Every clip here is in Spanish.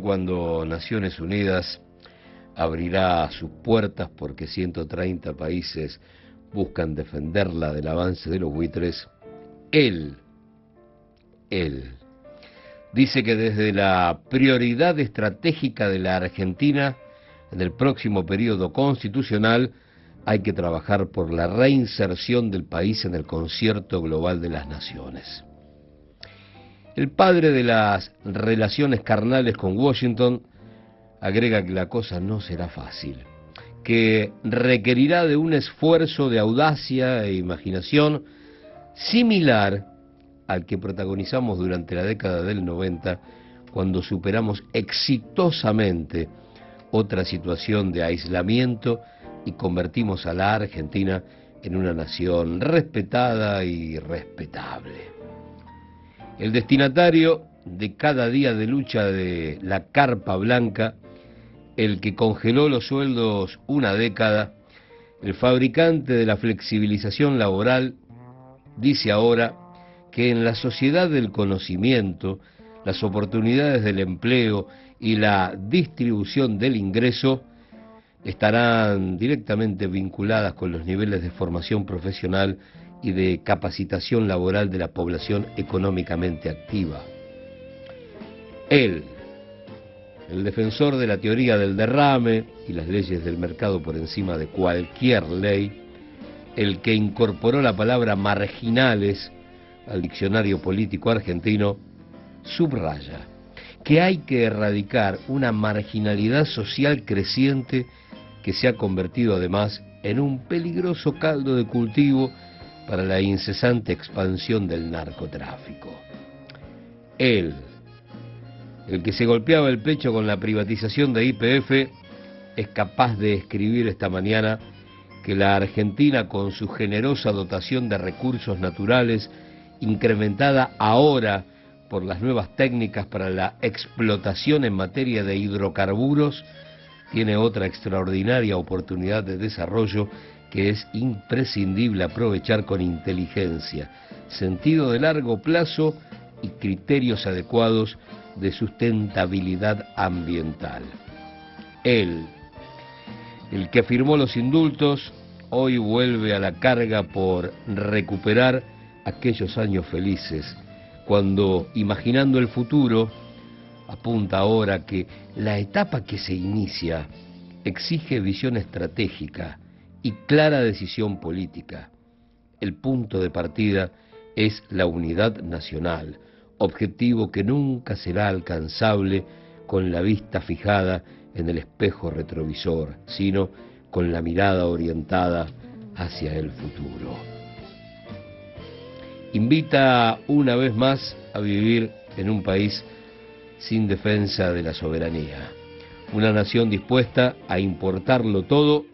Cuando Naciones Unidas abrirá sus puertas porque 130 países buscan defenderla del avance de los buitres, él, él, dice que desde la prioridad estratégica de la Argentina, en el próximo periodo constitucional, hay que trabajar por la reinserción del país en el concierto global de las naciones. El padre de las relaciones carnales con Washington agrega que la cosa no será fácil, que requerirá de un esfuerzo de audacia e imaginación similar al que protagonizamos durante la década del 90 cuando superamos exitosamente otra situación de aislamiento y convertimos a la Argentina en una nación respetada y respetable. El destinatario de cada día de lucha de la Carpa Blanca, el que congeló los sueldos una década, el fabricante de la flexibilización laboral, dice ahora que en la sociedad del conocimiento, las oportunidades del empleo y la distribución del ingreso estarán directamente vinculadas con los niveles de formación profesional y de capacitación laboral de la población económicamente activa. Él, el defensor de la teoría del derrame y las leyes del mercado por encima de cualquier ley, el que incorporó la palabra marginales al diccionario político argentino, subraya que hay que erradicar una marginalidad social creciente que se ha convertido además en un peligroso caldo de cultivo para la incesante expansión del narcotráfico. Él, el que se golpeaba el pecho con la privatización de IPF, es capaz de escribir esta mañana que la Argentina, con su generosa dotación de recursos naturales, incrementada ahora por las nuevas técnicas para la explotación en materia de hidrocarburos, tiene otra extraordinaria oportunidad de desarrollo que es imprescindible aprovechar con inteligencia, sentido de largo plazo y criterios adecuados de sustentabilidad ambiental. Él, el que firmó los indultos, hoy vuelve a la carga por recuperar aquellos años felices, cuando, imaginando el futuro, apunta ahora que la etapa que se inicia exige visión estratégica, y clara decisión política. El punto de partida es la unidad nacional, objetivo que nunca será alcanzable con la vista fijada en el espejo retrovisor, sino con la mirada orientada hacia el futuro. Invita una vez más a vivir en un país sin defensa de la soberanía, una nación dispuesta a importarlo todo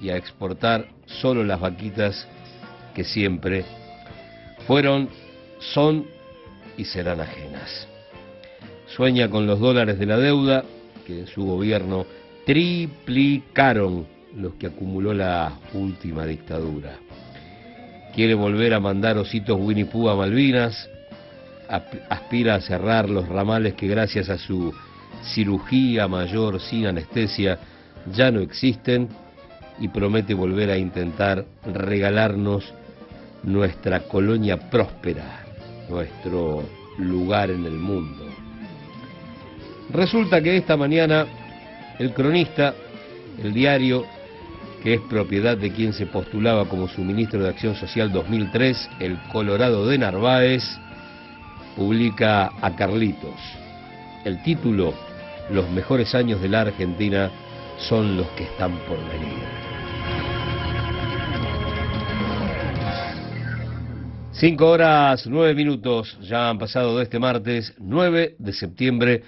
y a exportar solo las vaquitas que siempre fueron, son y serán ajenas. Sueña con los dólares de la deuda que en su gobierno triplicaron los que acumuló la última dictadura. Quiere volver a mandar ositos Winnie Pooh a Malvinas, aspira a cerrar los ramales que gracias a su cirugía mayor sin anestesia ya no existen y promete volver a intentar regalarnos nuestra colonia próspera, nuestro lugar en el mundo. Resulta que esta mañana el cronista, el diario que es propiedad de quien se postulaba como su ministro de Acción Social 2003, el Colorado de Narváez, publica a Carlitos. El título, Los mejores años de la Argentina son los que están por venir. Cinco horas, nueve minutos ya han pasado de este martes 9 de septiembre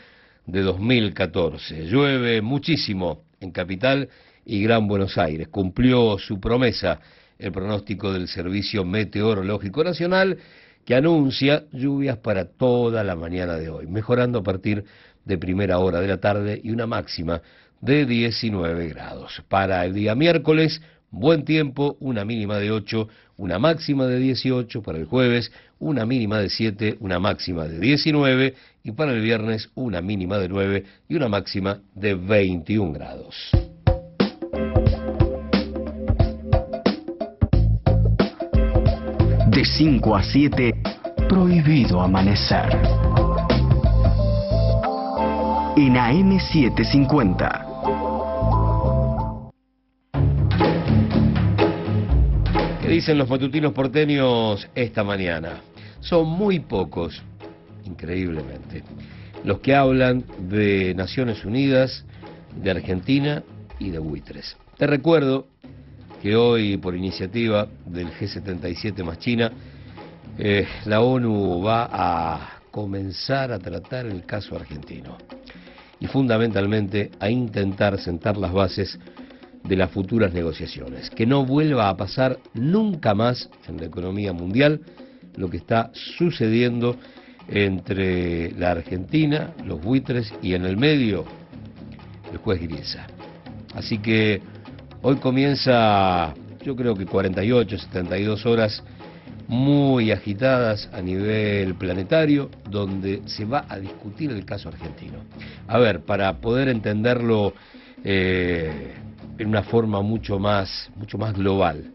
de 2014. Llueve muchísimo en Capital y Gran Buenos Aires. Cumplió su promesa el pronóstico del Servicio Meteorológico Nacional que anuncia lluvias para toda la mañana de hoy, mejorando a partir de primera hora de la tarde y una máxima de 19 grados. Para el día miércoles, buen tiempo, una mínima de 8, una máxima de 18 para el jueves, una mínima de 7, una máxima de 19 y para el viernes una mínima de 9 y una máxima de 21 grados. De 5 a 7, prohibido amanecer. En AM750. Dicen los matutinos porteños esta mañana? Son muy pocos, increíblemente, los que hablan de Naciones Unidas, de Argentina y de buitres. Te recuerdo que hoy, por iniciativa del G77 más China, eh, la ONU va a comenzar a tratar el caso argentino y fundamentalmente a intentar sentar las bases de las futuras negociaciones, que no vuelva a pasar nunca más en la economía mundial lo que está sucediendo entre la Argentina, los buitres y en el medio el juez Griesa. Así que Hoy comienza, yo creo que 48, 72 horas muy agitadas a nivel planetario, donde se va a discutir el caso argentino. A ver, para poder entenderlo eh, en una forma mucho más, mucho más global.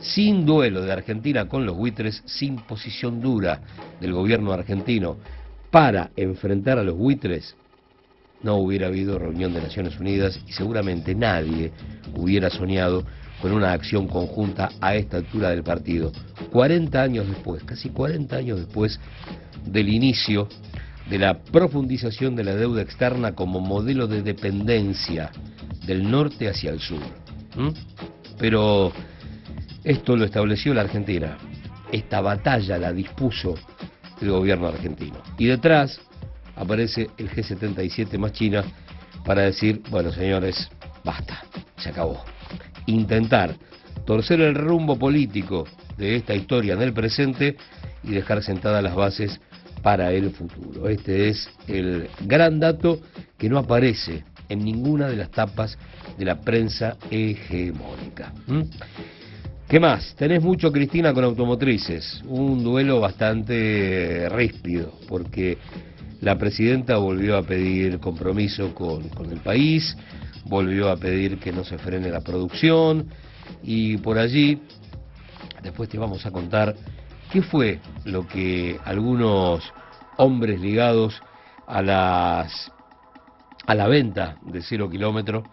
Sin duelo de Argentina con los buitres, sin posición dura del gobierno argentino para enfrentar a los buitres, no hubiera habido reunión de Naciones Unidas y seguramente nadie hubiera soñado con una acción conjunta a esta altura del partido. 40 años después, casi 40 años después del inicio de la profundización de la deuda externa como modelo de dependencia del norte hacia el sur. Pero esto lo estableció la Argentina. Esta batalla la dispuso el gobierno argentino. Y detrás aparece el G77 más China para decir, bueno señores, basta, se acabó. Intentar torcer el rumbo político de esta historia en el presente y dejar sentadas las bases para el futuro. Este es el gran dato que no aparece en ninguna de las tapas de la prensa hegemónica. ¿Qué más? Tenés mucho, Cristina, con automotrices. Un duelo bastante ríspido, porque la presidenta volvió a pedir compromiso con, el país, volvió a pedir que no se frene la producción y por allí, después te vamos a contar qué fue lo que algunos hombres ligados a las a la venta de cero kilómetro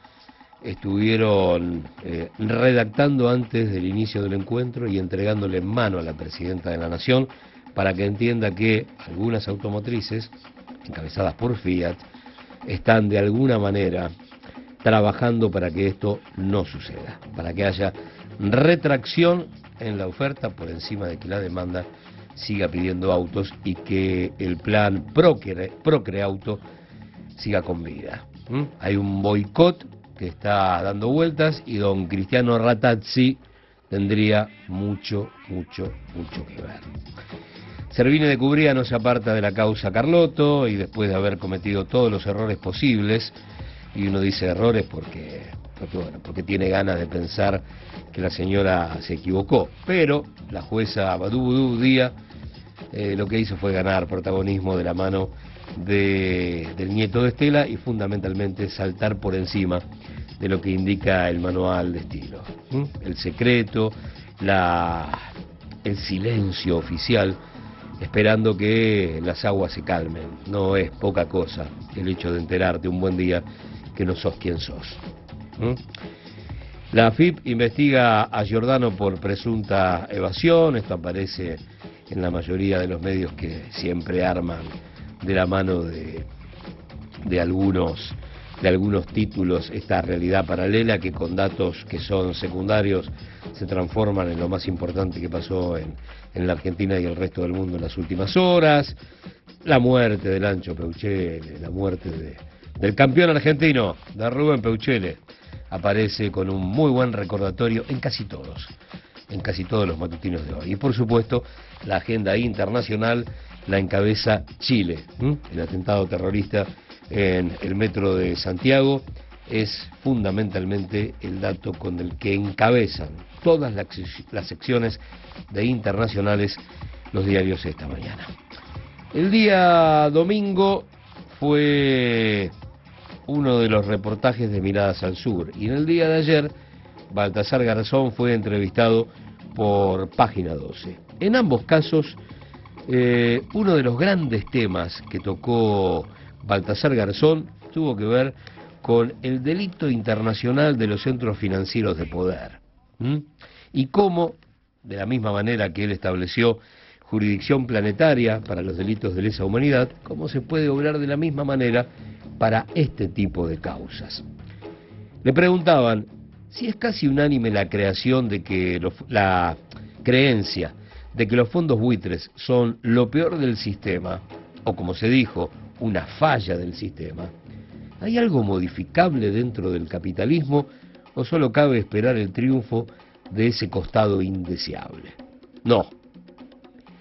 estuvieron eh, redactando antes del inicio del encuentro y entregándole en mano a la presidenta de la Nación para que entienda que algunas automotrices encabezadas por Fiat, están de alguna manera trabajando para que esto no suceda, para que haya retracción en la oferta por encima de que la demanda siga pidiendo autos y que el plan Procre, Procreauto siga con vida. Hay un boicot que está dando vueltas y don Cristiano Ratazzi tendría mucho, mucho, mucho que ver. Servine de Cubría no se aparta de la causa Carlotto y después de haber cometido todos los errores posibles, y uno dice errores porque, porque, tiene ganas de pensar que la señora se equivocó, pero la jueza Badú Díaz eh, lo que hizo fue ganar protagonismo de la mano del nieto de Estela y fundamentalmente saltar por encima de lo que indica el manual de estilo. El secreto, el silencio oficial esperando que las aguas se calmen. No es poca cosa el hecho de enterarte un buen día que no sos quien sos. La AFIP investiga a Giordano por presunta evasión, esto aparece en la mayoría de los medios que siempre arman de la mano de, de algunos de algunos títulos esta realidad paralela que con datos que son secundarios se transforman en lo más importante que pasó en, en la Argentina y el resto del mundo en las últimas horas, la muerte del Ancho Peuchele, la muerte de, del campeón argentino, de Rubén Peuchele, aparece con un muy buen recordatorio en casi todos, en casi todos los matutinos de hoy. Y por supuesto, la agenda internacional la encabeza Chile, el atentado terrorista en el metro de Santiago es fundamentalmente el dato con el que encabezan todas las, secciones de internacionales los diarios esta mañana. El día domingo fue uno de los reportajes de Miradas al Sur y en el día de ayer Baltasar Garzón fue entrevistado por Página 12. En ambos casos, eh, uno de los grandes temas que tocó Baltasar Garzón tuvo que ver con el delito internacional de los centros financieros de poder. Y cómo, de la misma manera que él estableció jurisdicción planetaria para los delitos de lesa humanidad, cómo se puede obrar de la misma manera para este tipo de causas. Le preguntaban si es casi unánime la creación de que la creencia de que los fondos buitres son lo peor del sistema, o como se dijo, una falla del sistema. ¿Hay algo modificable dentro del capitalismo o solo cabe esperar el triunfo de ese costado indeseable? No.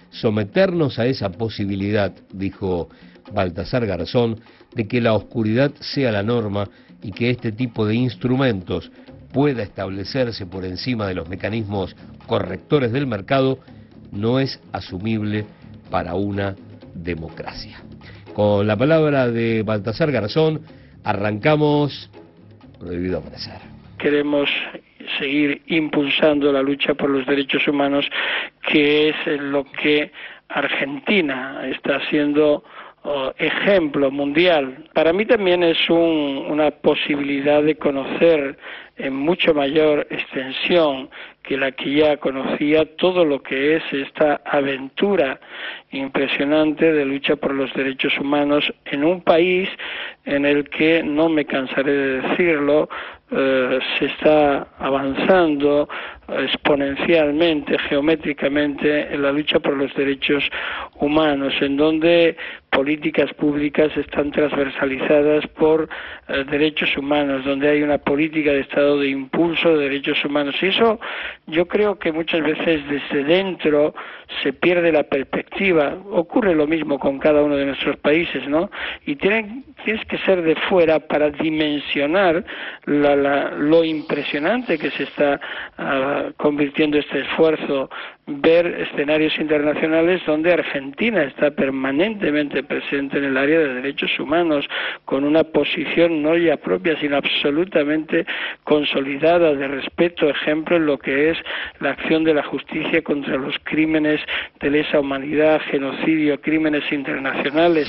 Someternos a esa posibilidad, dijo Baltasar Garzón, de que la oscuridad sea la norma y que este tipo de instrumentos pueda establecerse por encima de los mecanismos correctores del mercado, no es asumible para una democracia. Con la palabra de Baltasar Garzón, arrancamos Prohibido Aparecer. Queremos seguir impulsando la lucha por los derechos humanos, que es lo que Argentina está haciendo ejemplo mundial. Para mí también es una posibilidad de conocer en mucho mayor extensión que la que ya conocía todo lo que es esta aventura impresionante de lucha por los derechos humanos en un país en el que, no me cansaré de decirlo, eh, se está avanzando exponencialmente, geométricamente en la lucha por los derechos humanos, en donde políticas públicas están transversalizadas por eh, derechos humanos, donde hay una política de Estado de impulso de derechos humanos. Y eso yo creo que muchas veces desde dentro se pierde la perspectiva. Ocurre lo mismo con cada uno de nuestros países, ¿no? Y tienen, tienes que ser de fuera para dimensionar lo impresionante que se está convirtiendo este esfuerzo ver escenarios internacionales donde Argentina está permanentemente presente en el área de derechos humanos con una posición no ya propia sino absolutamente consolidada de respeto, ejemplo en lo que es la acción de la justicia contra los crímenes de lesa humanidad, genocidio, crímenes internacionales.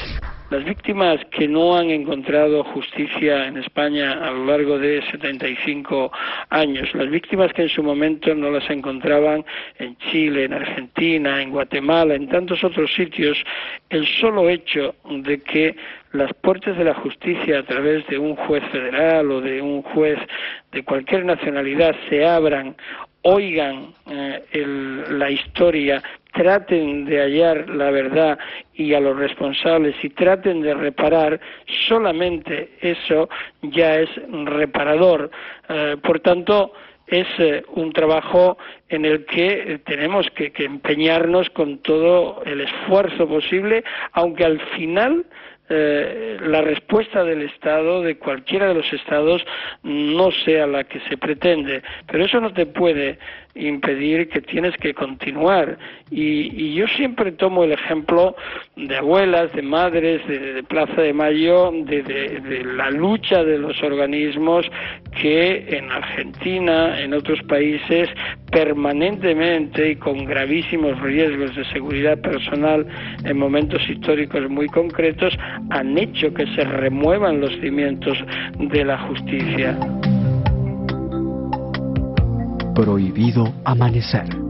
Las víctimas que no han encontrado justicia en España a lo largo de 75 años, las víctimas que en su momento no las encontraban en Chile, en Argentina, en Guatemala, en tantos otros sitios, el solo hecho de que las puertas de la justicia a través de un juez federal o de un juez de cualquier nacionalidad se abran oigan eh, la historia, traten de hallar la verdad y a los responsables y traten de reparar, solamente eso ya es reparador. Eh, por tanto, es eh, un trabajo en el que tenemos que, empeñarnos con todo el esfuerzo posible, aunque al final eh, la respuesta del Estado, de cualquiera de los Estados, no sea la que se pretende. Pero eso no te puede impedir que tienes que continuar. Y, yo siempre tomo el ejemplo de abuelas, de madres, de, Plaza de Mayo, de, la lucha de los organismos que en Argentina, en otros países, permanentemente y con gravísimos riesgos de seguridad personal en momentos históricos muy concretos, han hecho que se remuevan los cimientos de la justicia prohibido amanecer.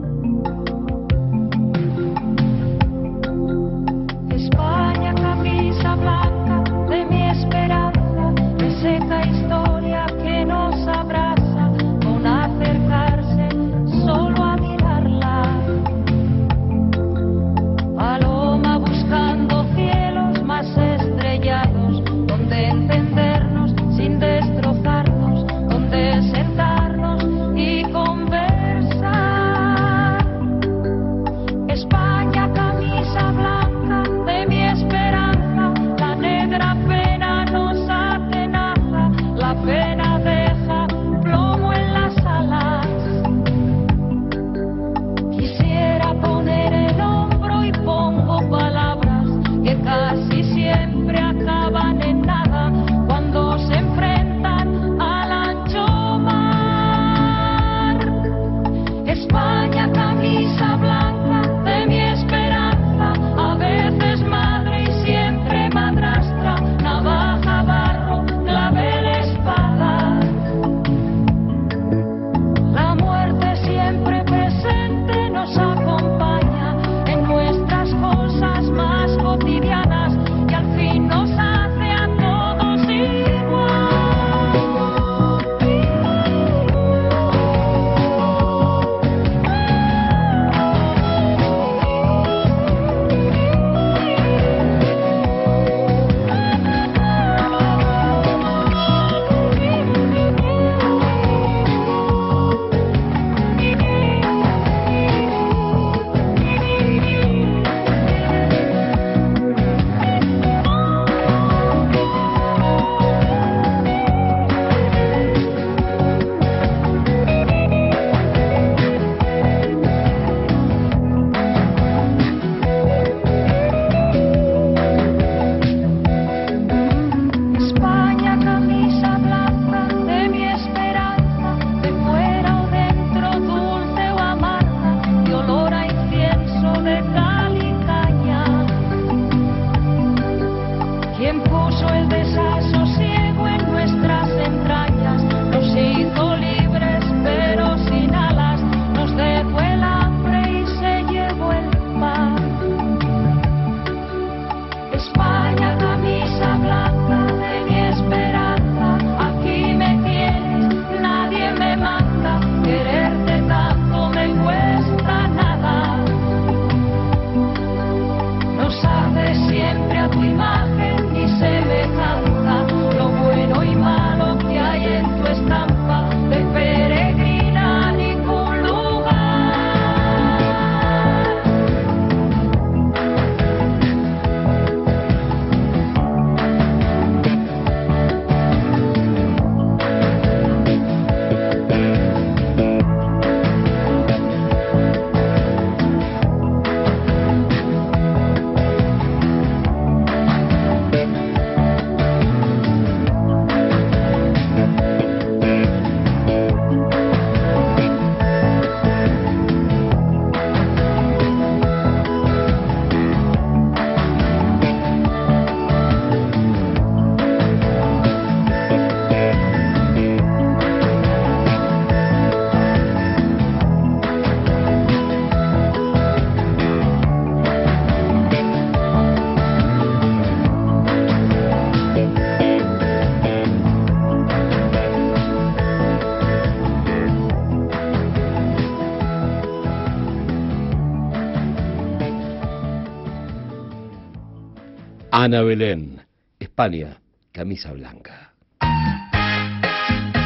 Ana Belén, España, camisa blanca.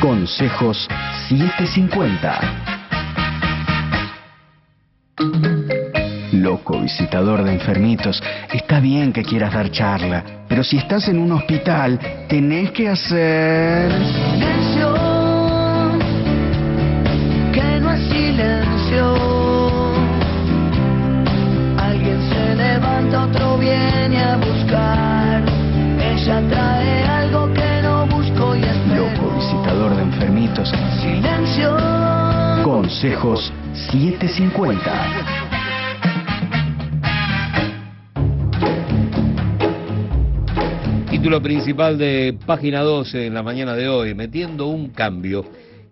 Consejos 750. Loco visitador de enfermitos, está bien que quieras dar charla, pero si estás en un hospital, tenés que hacer... Algo que no busco y espero. Loco visitador de enfermitos, Silencio. Consejos 750. Título principal de página 12 en la mañana de hoy, metiendo un cambio.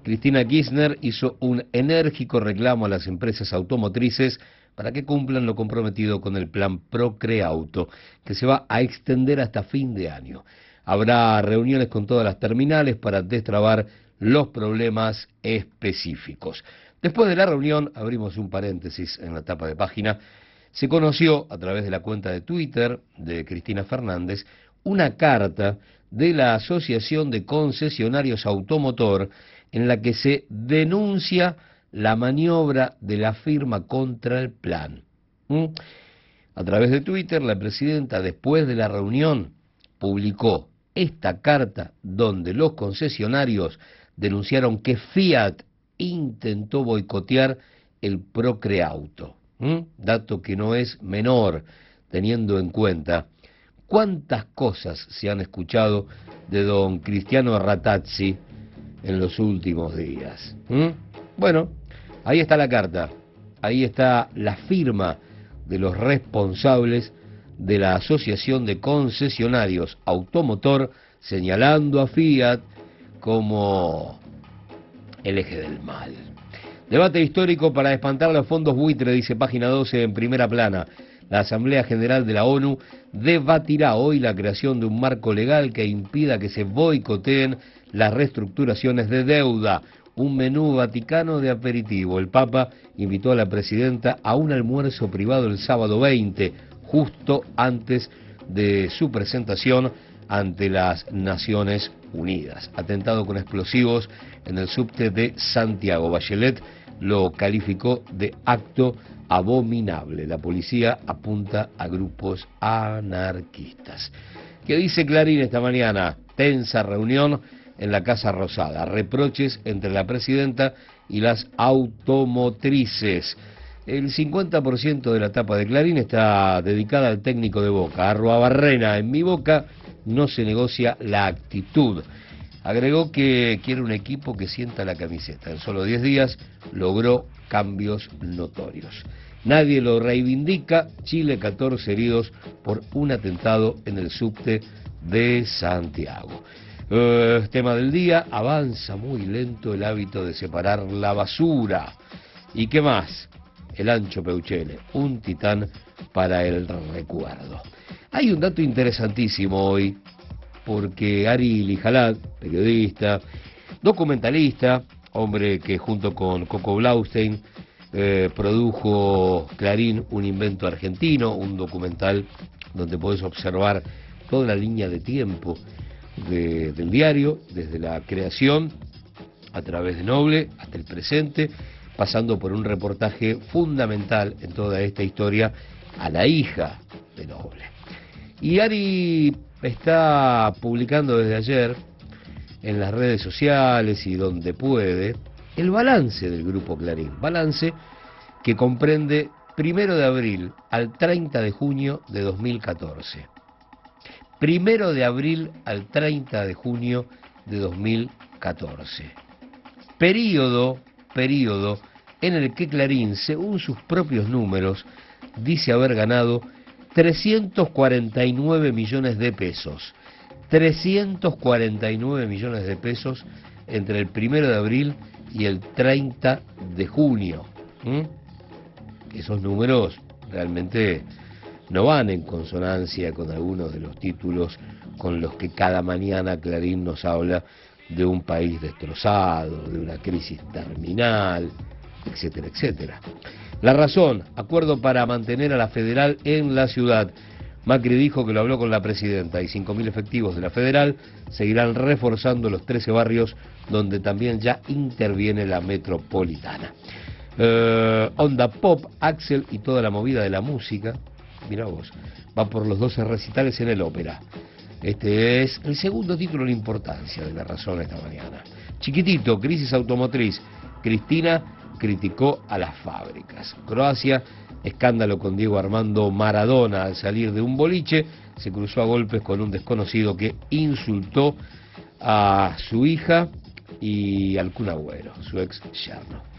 Cristina Kirchner hizo un enérgico reclamo a las empresas automotrices para que cumplan lo comprometido con el plan Procreauto, que se va a extender hasta fin de año. Habrá reuniones con todas las terminales para destrabar los problemas específicos. Después de la reunión, abrimos un paréntesis en la tapa de página, se conoció a través de la cuenta de Twitter de Cristina Fernández una carta de la Asociación de Concesionarios Automotor en la que se denuncia la maniobra de la firma contra el plan. ¿Mm? A través de Twitter, la presidenta, después de la reunión, publicó esta carta donde los concesionarios denunciaron que Fiat intentó boicotear el Procreauto. ¿Mm? Dato que no es menor, teniendo en cuenta cuántas cosas se han escuchado de don Cristiano Ratazzi en los últimos días. ¿Mm? Bueno, ahí está la carta, ahí está la firma de los responsables de la Asociación de Concesionarios Automotor señalando a Fiat como el eje del mal. Debate histórico para espantar los fondos buitre, dice página 12 en primera plana. La Asamblea General de la ONU debatirá hoy la creación de un marco legal que impida que se boicoteen las reestructuraciones de deuda. Un menú vaticano de aperitivo. El Papa invitó a la presidenta a un almuerzo privado el sábado 20, justo antes de su presentación ante las Naciones Unidas. Atentado con explosivos en el subte de Santiago. Bachelet lo calificó de acto abominable. La policía apunta a grupos anarquistas. ¿Qué dice Clarín esta mañana? Tensa reunión en la Casa Rosada. Reproches entre la presidenta y las automotrices. El 50% de la tapa de Clarín está dedicada al técnico de Boca. Arroa Barrena, en mi boca no se negocia la actitud. Agregó que quiere un equipo que sienta la camiseta. En solo 10 días logró cambios notorios. Nadie lo reivindica. Chile 14 heridos por un atentado en el subte de Santiago. Eh, tema del día, avanza muy lento el hábito de separar la basura. ¿Y qué más? El ancho Peuchele, un titán para el recuerdo. Hay un dato interesantísimo hoy, porque Ari Lijalad, periodista, documentalista, hombre que junto con Coco Blaustein eh, produjo Clarín un invento argentino, un documental donde podés observar toda la línea de tiempo de- del diario, desde la creación a través de Noble hasta el presente, pasando por un reportaje fundamental en toda esta historia a la hija de Noble. Y Ari está publicando desde ayer en las redes sociales y donde puede el balance del grupo Clarín, balance que comprende primero de abril al 30 de junio de 2014. Primero de abril al 30 de junio de 2014. Período, período en el que Clarín, según sus propios números, dice haber ganado 349 millones de pesos. 349 millones de pesos entre el primero de abril y el 30 de junio. ¿m? Esos números realmente no van en consonancia con algunos de los títulos con los que cada mañana Clarín nos habla de un país destrozado, de una crisis terminal, etcétera, etcétera. La razón, acuerdo para mantener a la federal en la ciudad. Macri dijo que lo habló con la presidenta y 5.000 efectivos de la federal seguirán reforzando los 13 barrios donde también ya interviene la metropolitana. Eh, onda Pop, Axel y toda la movida de la música, mira vos, va por los 12 recitales en el ópera. Este es el segundo título en importancia de la razón esta mañana. Chiquitito, crisis automotriz. Cristina criticó a las fábricas. Croacia, escándalo con Diego Armando Maradona al salir de un boliche, se cruzó a golpes con un desconocido que insultó a su hija y al Kun su ex yerno.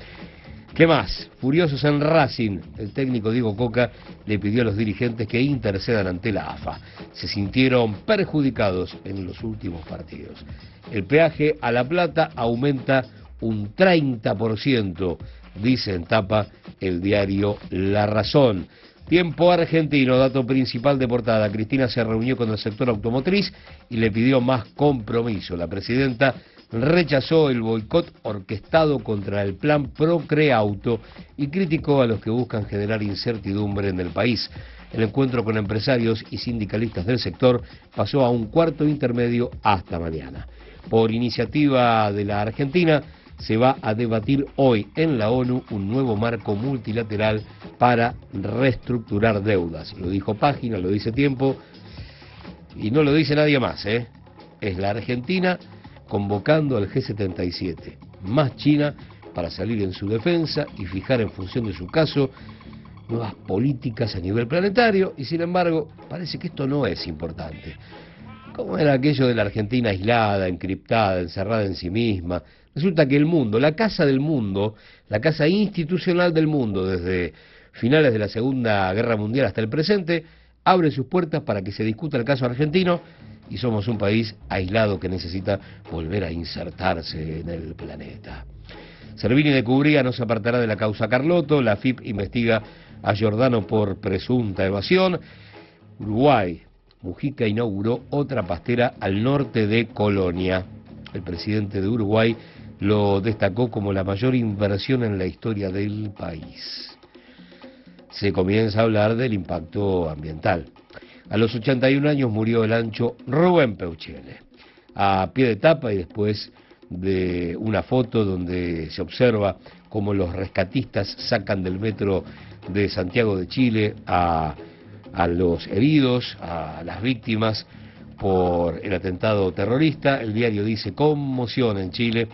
¿Qué más? Furiosos en Racing, el técnico Diego Coca le pidió a los dirigentes que intercedan ante la AFA. Se sintieron perjudicados en los últimos partidos. El peaje a La Plata aumenta un 30%, dice en tapa el diario La Razón. Tiempo argentino, dato principal de portada. Cristina se reunió con el sector automotriz y le pidió más compromiso. La presidenta rechazó el boicot orquestado contra el plan Procreauto y criticó a los que buscan generar incertidumbre en el país. El encuentro con empresarios y sindicalistas del sector pasó a un cuarto intermedio hasta mañana. Por iniciativa de la Argentina, se va a debatir hoy en la ONU un nuevo marco multilateral para reestructurar deudas. Lo dijo Página, lo dice Tiempo y no lo dice nadie más. ¿eh? Es la Argentina convocando al G77, más China, para salir en su defensa y fijar en función de su caso nuevas políticas a nivel planetario y sin embargo parece que esto no es importante. ¿Cómo era aquello de la Argentina aislada, encriptada, encerrada en sí misma? Resulta que el mundo, la casa del mundo, la casa institucional del mundo desde finales de la Segunda Guerra Mundial hasta el presente, abre sus puertas para que se discuta el caso argentino y somos un país aislado que necesita volver a insertarse en el planeta. Servini de Cubría no se apartará de la causa Carlotto, la FIP investiga a Giordano por presunta evasión. Uruguay, Mujica inauguró otra pastera al norte de Colonia. El presidente de Uruguay lo destacó como la mayor inversión en la historia del país. Se comienza a hablar del impacto ambiental. A los 81 años murió el ancho Rubén Peuchele, a pie de tapa y después de una foto donde se observa cómo los rescatistas sacan del metro de Santiago de Chile a, a los heridos, a las víctimas por el atentado terrorista. El diario dice conmoción en Chile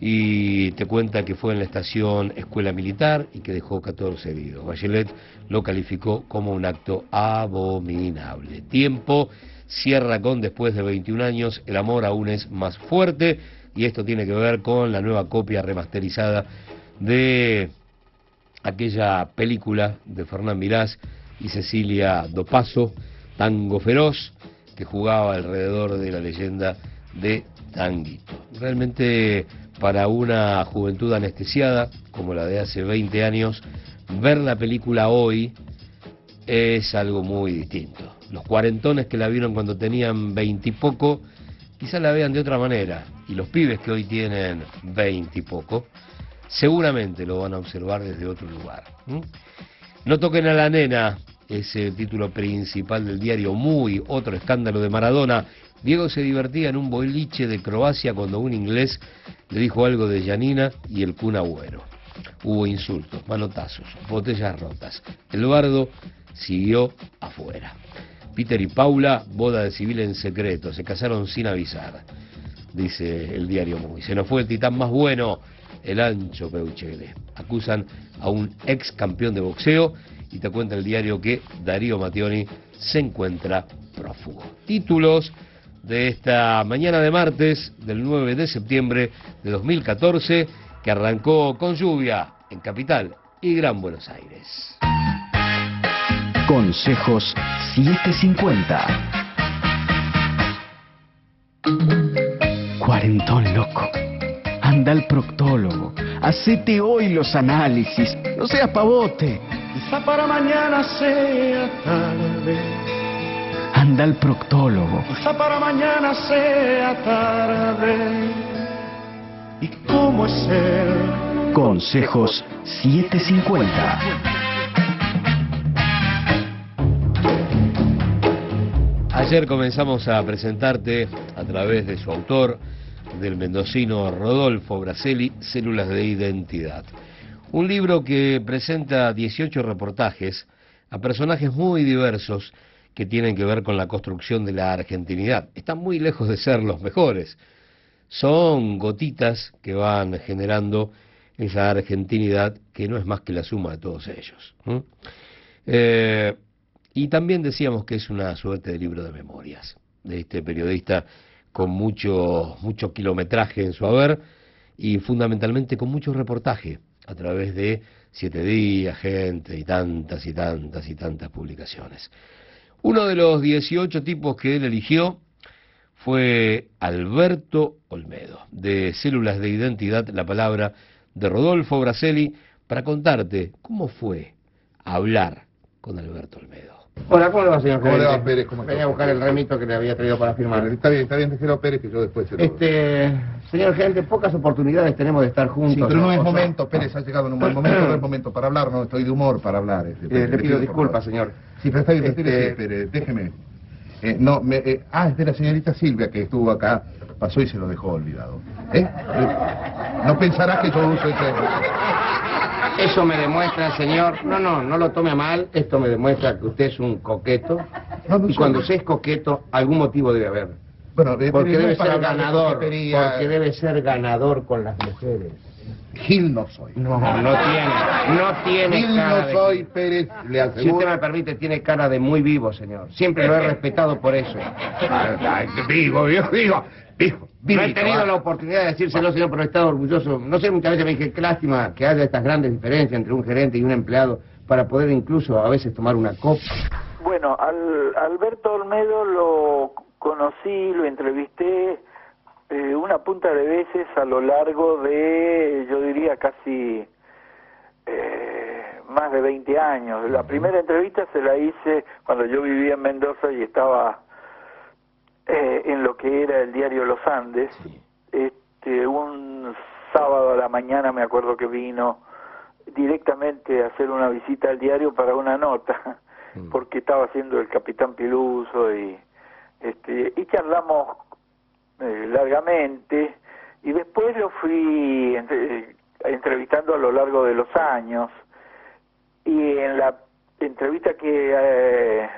y te cuenta que fue en la estación Escuela Militar y que dejó 14 heridos. Bachelet lo calificó como un acto abominable. Tiempo cierra con después de 21 años, el amor aún es más fuerte y esto tiene que ver con la nueva copia remasterizada de aquella película de Fernán Mirás y Cecilia Dopaso, Tango Feroz, que jugaba alrededor de la leyenda de Realmente para una juventud anestesiada como la de hace 20 años, ver la película hoy es algo muy distinto. Los cuarentones que la vieron cuando tenían 20 y poco, quizás la vean de otra manera. Y los pibes que hoy tienen 20 y poco, seguramente lo van a observar desde otro lugar. No toquen a la nena, es el título principal del diario Muy, otro escándalo de Maradona. Diego se divertía en un boliche de Croacia cuando un inglés le dijo algo de Janina y el Kun Agüero. Hubo insultos, manotazos, botellas rotas. El bardo siguió afuera. Peter y Paula, boda de civil en secreto, se casaron sin avisar, dice el diario Muy. Se nos fue el titán más bueno, el ancho Peuchele. Acusan a un ex campeón de boxeo y te cuenta el diario que Darío Mattioni se encuentra prófugo. Títulos de esta mañana de martes del 9 de septiembre de 2014 que arrancó con lluvia en Capital y Gran Buenos Aires. Consejos 750. Cuarentón loco. Anda al proctólogo. Hacete hoy los análisis. No seas pavote. Quizá para mañana sea tarde Anda al proctólogo. Quizá para mañana sea tarde. ¿Y cómo es el Consejos 750. Ayer comenzamos a presentarte a través de su autor, del mendocino Rodolfo Braselli, Células de Identidad. Un libro que presenta 18 reportajes a personajes muy diversos que tienen que ver con la construcción de la argentinidad. Están muy lejos de ser los mejores. Son gotitas que van generando esa argentinidad que no es más que la suma de todos ellos. Eh, y también decíamos que es una suerte de libro de memorias de este periodista con mucho, mucho kilometraje en su haber y fundamentalmente con mucho reportaje a través de Siete Días, Gente y tantas y tantas y tantas publicaciones. Uno de los 18 tipos que él eligió fue Alberto Olmedo, de Células de Identidad, la palabra de Rodolfo Braselli, para contarte cómo fue hablar con Alberto Olmedo. Hola, ¿cómo le va, señor ¿Cómo le va? Pérez? ¿Cómo está? Venía a buscar el remito que le había traído para firmar. Está bien, está bien, déjelo Pérez que yo después se lo... Este, señor gerente, pocas oportunidades tenemos de estar juntos. Sí, pero no es O sea, momento, Pérez ha llegado en un buen momento, no es momento para hablar, no estoy de humor para hablar. este, eh, Pérez, le pido disculpas, señor. Sí, pero está bien, Este- retírese, Pérez, déjeme. Eh, no, me, eh, ah, es de la señorita Silvia que estuvo acá, pasó y se lo dejó olvidado. ¿Eh? Eh, No pensarás que yo uso ese... Eso me demuestra, señor. No, no, no lo tome a mal. Esto me demuestra que usted es un coqueto. No, no y cuando se es coqueto, algún motivo debe haber. Bueno, eh, Porque debe ser de ganador. Porque debe ser ganador con las mujeres. Gil no soy. No, no tiene. No tiene Gil cara no de- soy, Pérez, le Si usted aseguro. me permite, tiene cara de muy vivo, señor. Siempre lo he respetado por eso. Vivo, vivo, vivo, vivo. No he tenido ah. la oportunidad de decírselo, señor, pero he estado orgulloso. No sé, muchas veces me dije, qué lástima que haya estas grandes diferencias entre un gerente y un empleado para poder incluso a veces tomar una copa. Bueno, al Alberto Olmedo lo conocí, lo entrevisté eh, una punta de veces a lo largo de, yo diría, casi eh, más de 20 años. La primera entrevista se la hice cuando yo vivía en Mendoza y estaba eh, en lo que era el diario Los Andes. Este, un sábado a la mañana me acuerdo que vino directamente a hacer una visita al diario para una nota, porque estaba haciendo el capitán Piluso y este y charlamos eh, largamente y después lo fui entre- entrevistando a lo largo de los años y en la entrevista que eh,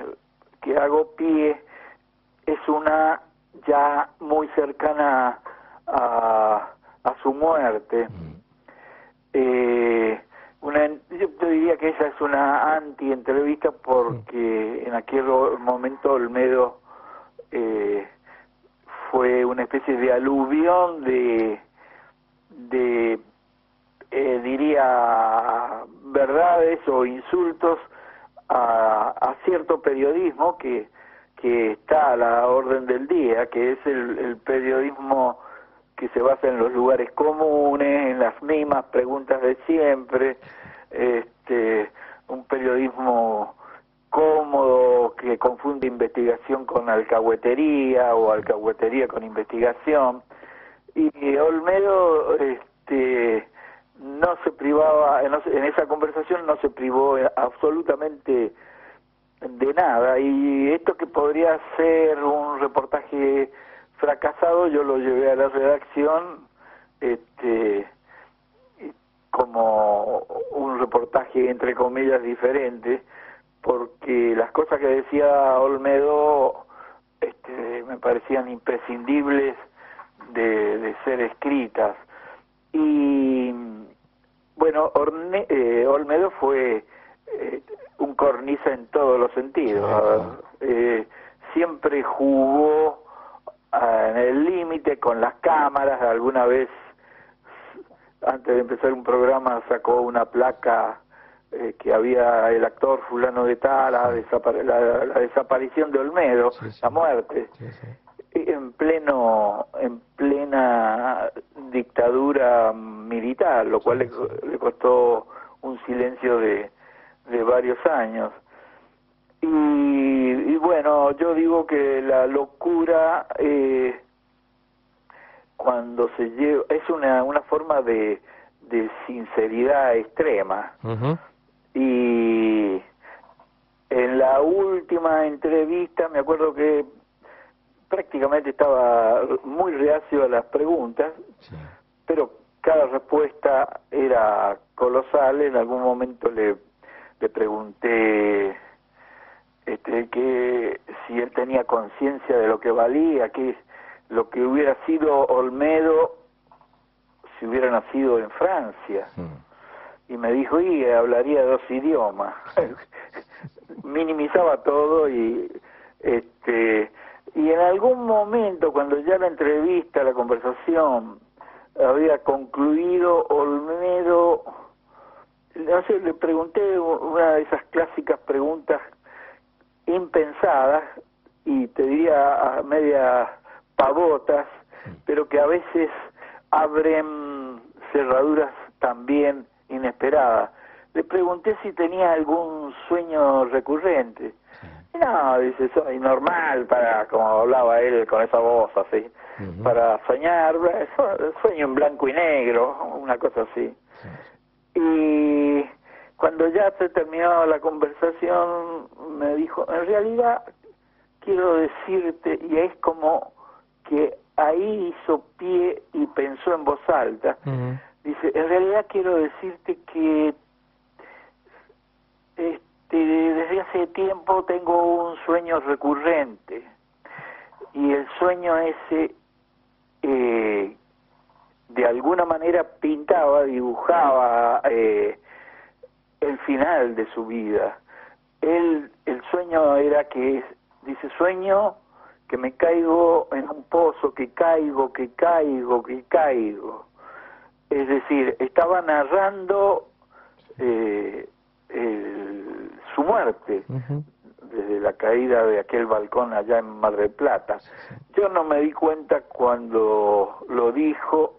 que hago pie es una ya muy cercana a, a su muerte. Eh, una, yo te diría que esa es una anti-entrevista porque en aquel momento Olmedo eh, fue una especie de aluvión de, de eh, diría, verdades o insultos a, a cierto periodismo que, que está a la orden del día, que es el, el periodismo que se basa en los lugares comunes, en las mismas preguntas de siempre, este, un periodismo cómodo que confunde investigación con alcahuetería o alcahuetería con investigación. Y Olmedo este, no se privaba, en esa conversación no se privó absolutamente de nada. Y esto que podría ser un reportaje fracasado, yo lo llevé a la redacción este, como un reportaje entre comillas diferente, porque las cosas que decía Olmedo este, me parecían imprescindibles de, ser escritas. Y bueno, eh, Olmedo fue eh, un cornisa en todos los sentidos. Eh, siempre jugó ah, en el límite con las cámaras, alguna vez antes de empezar un programa sacó una placa eh, que había el actor fulano de tal, la, desapar- la- la desaparición de Olmedo, la muerte, en pleno, en plena dictadura militar, lo cual le, le costó un silencio de, de varios años. Y, y bueno, yo digo que la locura eh, cuando se lleva es una una forma de de sinceridad extrema y en la última entrevista me acuerdo que prácticamente estaba muy reacio a las preguntas, pero cada respuesta era colosal. En algún momento le, le pregunté este, que si él tenía conciencia de lo que valía, que lo que hubiera sido Olmedo si hubiera nacido en Francia. Y me dijo, y hablaría dos idiomas. Minimizaba todo y este y en algún momento cuando ya la entrevista, la conversación había concluido, Olmedo no sé, le pregunté una de esas clásicas preguntas impensadas y te diría a media pavotas, pero que a veces abren cerraduras también inesperadas. Le pregunté si tenía algún sueño recurrente. No, dice, soy normal para, como hablaba él con esa voz así, para soñar, sueño en blanco y negro, una cosa así. Y cuando ya se terminaba la conversación, me dijo, en realidad quiero decirte, y es como que ahí hizo pie y pensó en voz alta, dice, en realidad quiero decirte que este, desde hace tiempo tengo un sueño recurrente, y el sueño ese eh, de alguna manera pintaba, dibujaba eh, el final de su vida. Él, el sueño era que, dice, sueño que me caigo en un pozo, que caigo, que caigo, que caigo. Es decir, estaba narrando eh, su muerte desde la caída de aquel balcón allá en Mar del Plata. Yo no me di cuenta cuando lo dijo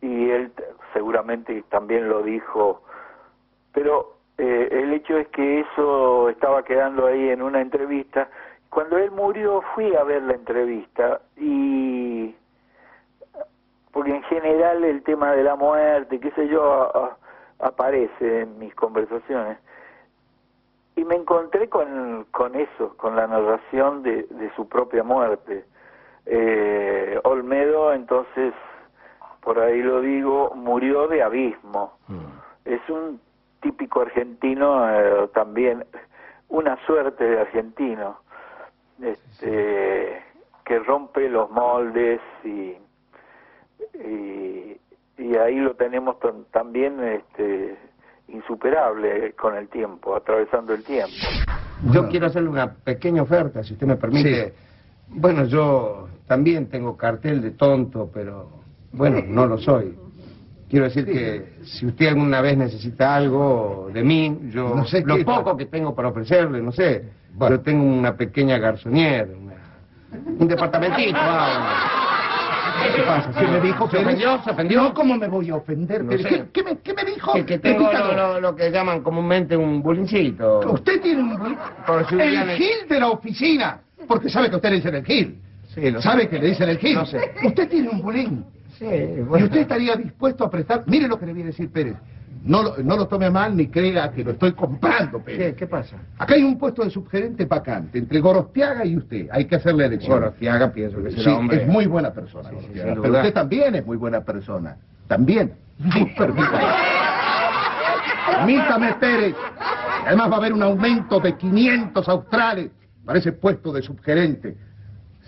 y él seguramente también lo dijo, pero eh, el hecho es que eso estaba quedando ahí en una entrevista. Cuando él murió fui a ver la entrevista y porque en general el tema de la muerte, qué sé yo, aparece en mis conversaciones. Y me encontré con, con eso, con la narración de, de su propia muerte. Eh, Olmedo entonces por ahí lo digo, murió de abismo. Mm. Es un típico argentino eh, también, una suerte de argentino, este, que rompe los moldes y, y, ahí lo tenemos también este, insuperable con el tiempo, atravesando el tiempo. Yo quiero hacerle una pequeña oferta, si usted me permite. Bueno, yo también tengo cartel de tonto, pero bueno, no lo soy. Quiero decir que si usted alguna vez necesita algo de mí, yo no sé lo poco que tengo para ofrecerle, no sé, yo tengo una pequeña garzonier, un departamentito. ¿Qué pasa? ¿Se me dijo? ¿Se ofendió? ¿Se ofendió? ¿Cómo me voy a ofender? ¿Qué, me, ¿Qué, me, dijo? Que, tengo lo, que llaman comúnmente un bulincito. ¿Usted tiene un bulín? El Gil de la oficina. Porque sabe que usted le dicen el Gil. Sí, lo ¿Sabe que le dicen el Gil? No sé. Usted tiene un bulín. Y usted estaría dispuesto a prestar... Mire lo que le viene a decir Pérez. No lo, no lo tome mal ni crea que lo estoy comprando, Pérez. ¿Qué, pasa? Acá hay un puesto de subgerente vacante entre Gorostiaga y usted. Hay que hacer la elección. Gorostiaga pienso que será sí, es muy buena persona, Pero usted también es muy buena persona. También. Permítame, Pérez. Además va a haber un aumento de 500 australes para ese puesto de subgerente.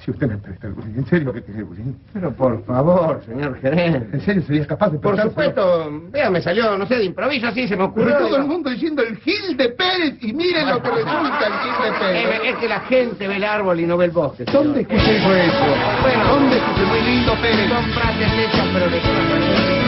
Si usted me presta el bullying, ¿en serio que tiene el bullying? Pero por favor, señor gerente. ¿En serio serías capaz de Por supuesto, vea, me salió, no sé, de improviso así, se me ocurrió. Pero todo el mundo diciendo el Gil de Pérez y miren lo que resulta el Gil de Pérez. Es, que la gente ve el árbol y no ve el bosque. ¿Dónde escuché yo eso? Bueno, ¿dónde escuché? Muy lindo, Pérez. Son frases hechas, pero de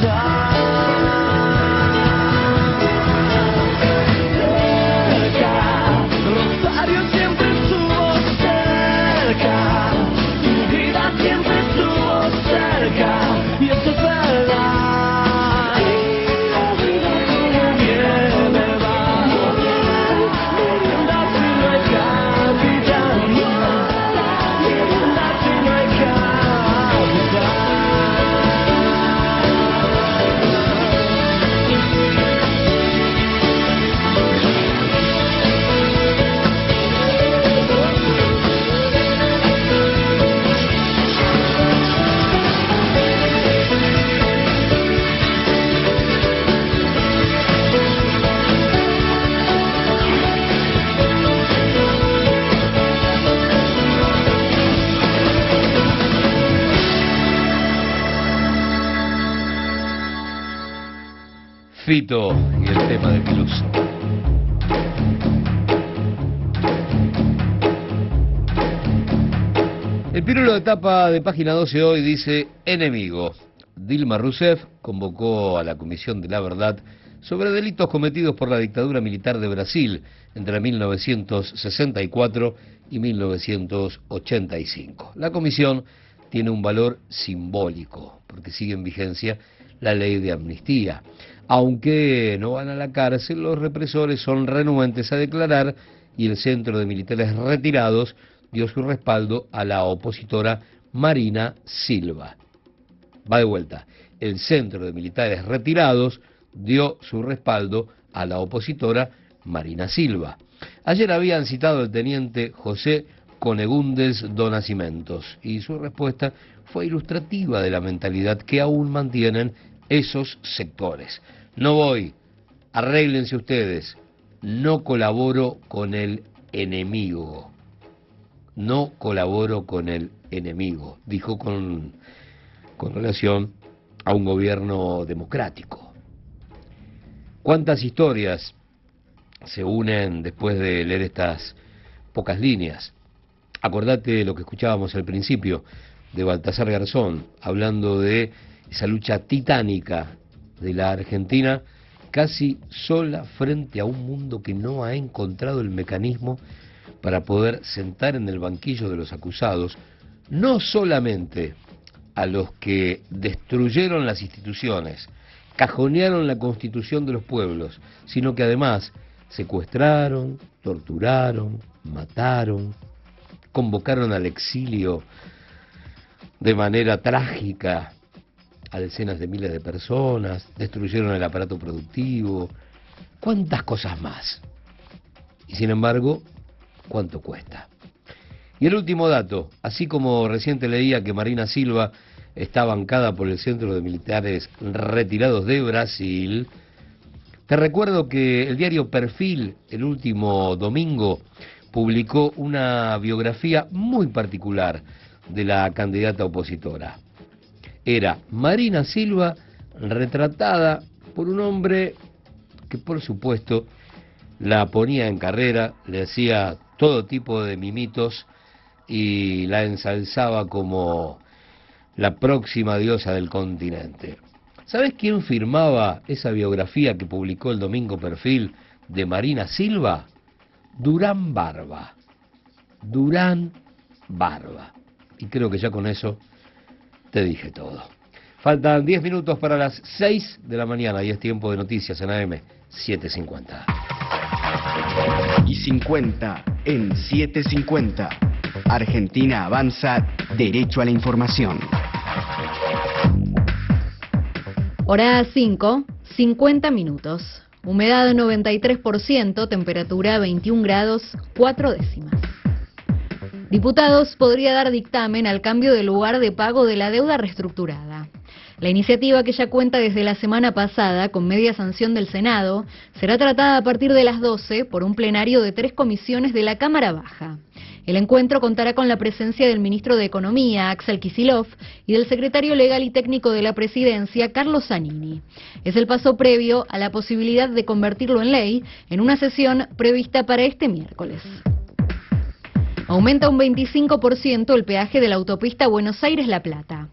die. Tapa de página 12 hoy dice enemigo. Dilma Rousseff convocó a la Comisión de la Verdad sobre delitos cometidos por la dictadura militar de Brasil entre 1964 y 1985. La comisión tiene un valor simbólico porque sigue en vigencia la ley de amnistía. Aunque no van a la cárcel, los represores son renuentes a declarar y el Centro de Militares Retirados dio su respaldo a la opositora Marina Silva. Va de vuelta. El Centro de Militares Retirados dio su respaldo a la opositora Marina Silva. Ayer habían citado al teniente José Conegundes Donacimentos y su respuesta fue ilustrativa de la mentalidad que aún mantienen esos sectores. No voy, arréglense ustedes, no colaboro con el enemigo, no colaboro con el enemigo, dijo con, con relación a un gobierno democrático. ¿Cuántas historias se unen después de leer estas pocas líneas? Acordate de lo que escuchábamos al principio de Baltasar Garzón, hablando de esa lucha titánica de la Argentina casi sola frente a un mundo que no ha encontrado el mecanismo para poder sentar en el banquillo de los acusados no solamente a los que destruyeron las instituciones, cajonearon la constitución de los pueblos, sino que además secuestraron, torturaron, mataron, convocaron al exilio de manera trágica a decenas de miles de personas, destruyeron el aparato productivo, cuántas cosas más. Y sin embargo, ¿cuánto cuesta? Y el último dato, así como reciente leía que Marina Silva está bancada por el Centro de Militares Retirados de Brasil, te recuerdo que el diario Perfil, el último domingo, publicó una biografía muy particular de la candidata opositora era Marina Silva retratada por un hombre que por supuesto la ponía en carrera, le hacía todo tipo de mimitos y la ensalzaba como la próxima diosa del continente. ¿Sabes quién firmaba esa biografía que publicó el domingo perfil de Marina Silva? Durán Barba. Durán Barba. Y creo que ya con eso te dije todo. Faltan 10 minutos para las 6 de la mañana y es tiempo de noticias en AM 750. Y 50 en 750. Argentina avanza derecho a la información. Hora 5, 50 minutos. Humedad 93%, temperatura 21 grados 4 décimas. Diputados podría dar dictamen al cambio de lugar de pago de la deuda reestructurada. La iniciativa que ya cuenta desde la semana pasada con media sanción del Senado será tratada a partir de las 12 por un plenario de tres comisiones de la Cámara Baja. El encuentro contará con la presencia del ministro de Economía, Axel Kisilov, y del secretario legal y técnico de la presidencia, Carlos Zanini. Es el paso previo a la posibilidad de convertirlo en ley en una sesión prevista para este miércoles. Aumenta un 25% el peaje de la autopista Buenos Aires-La Plata.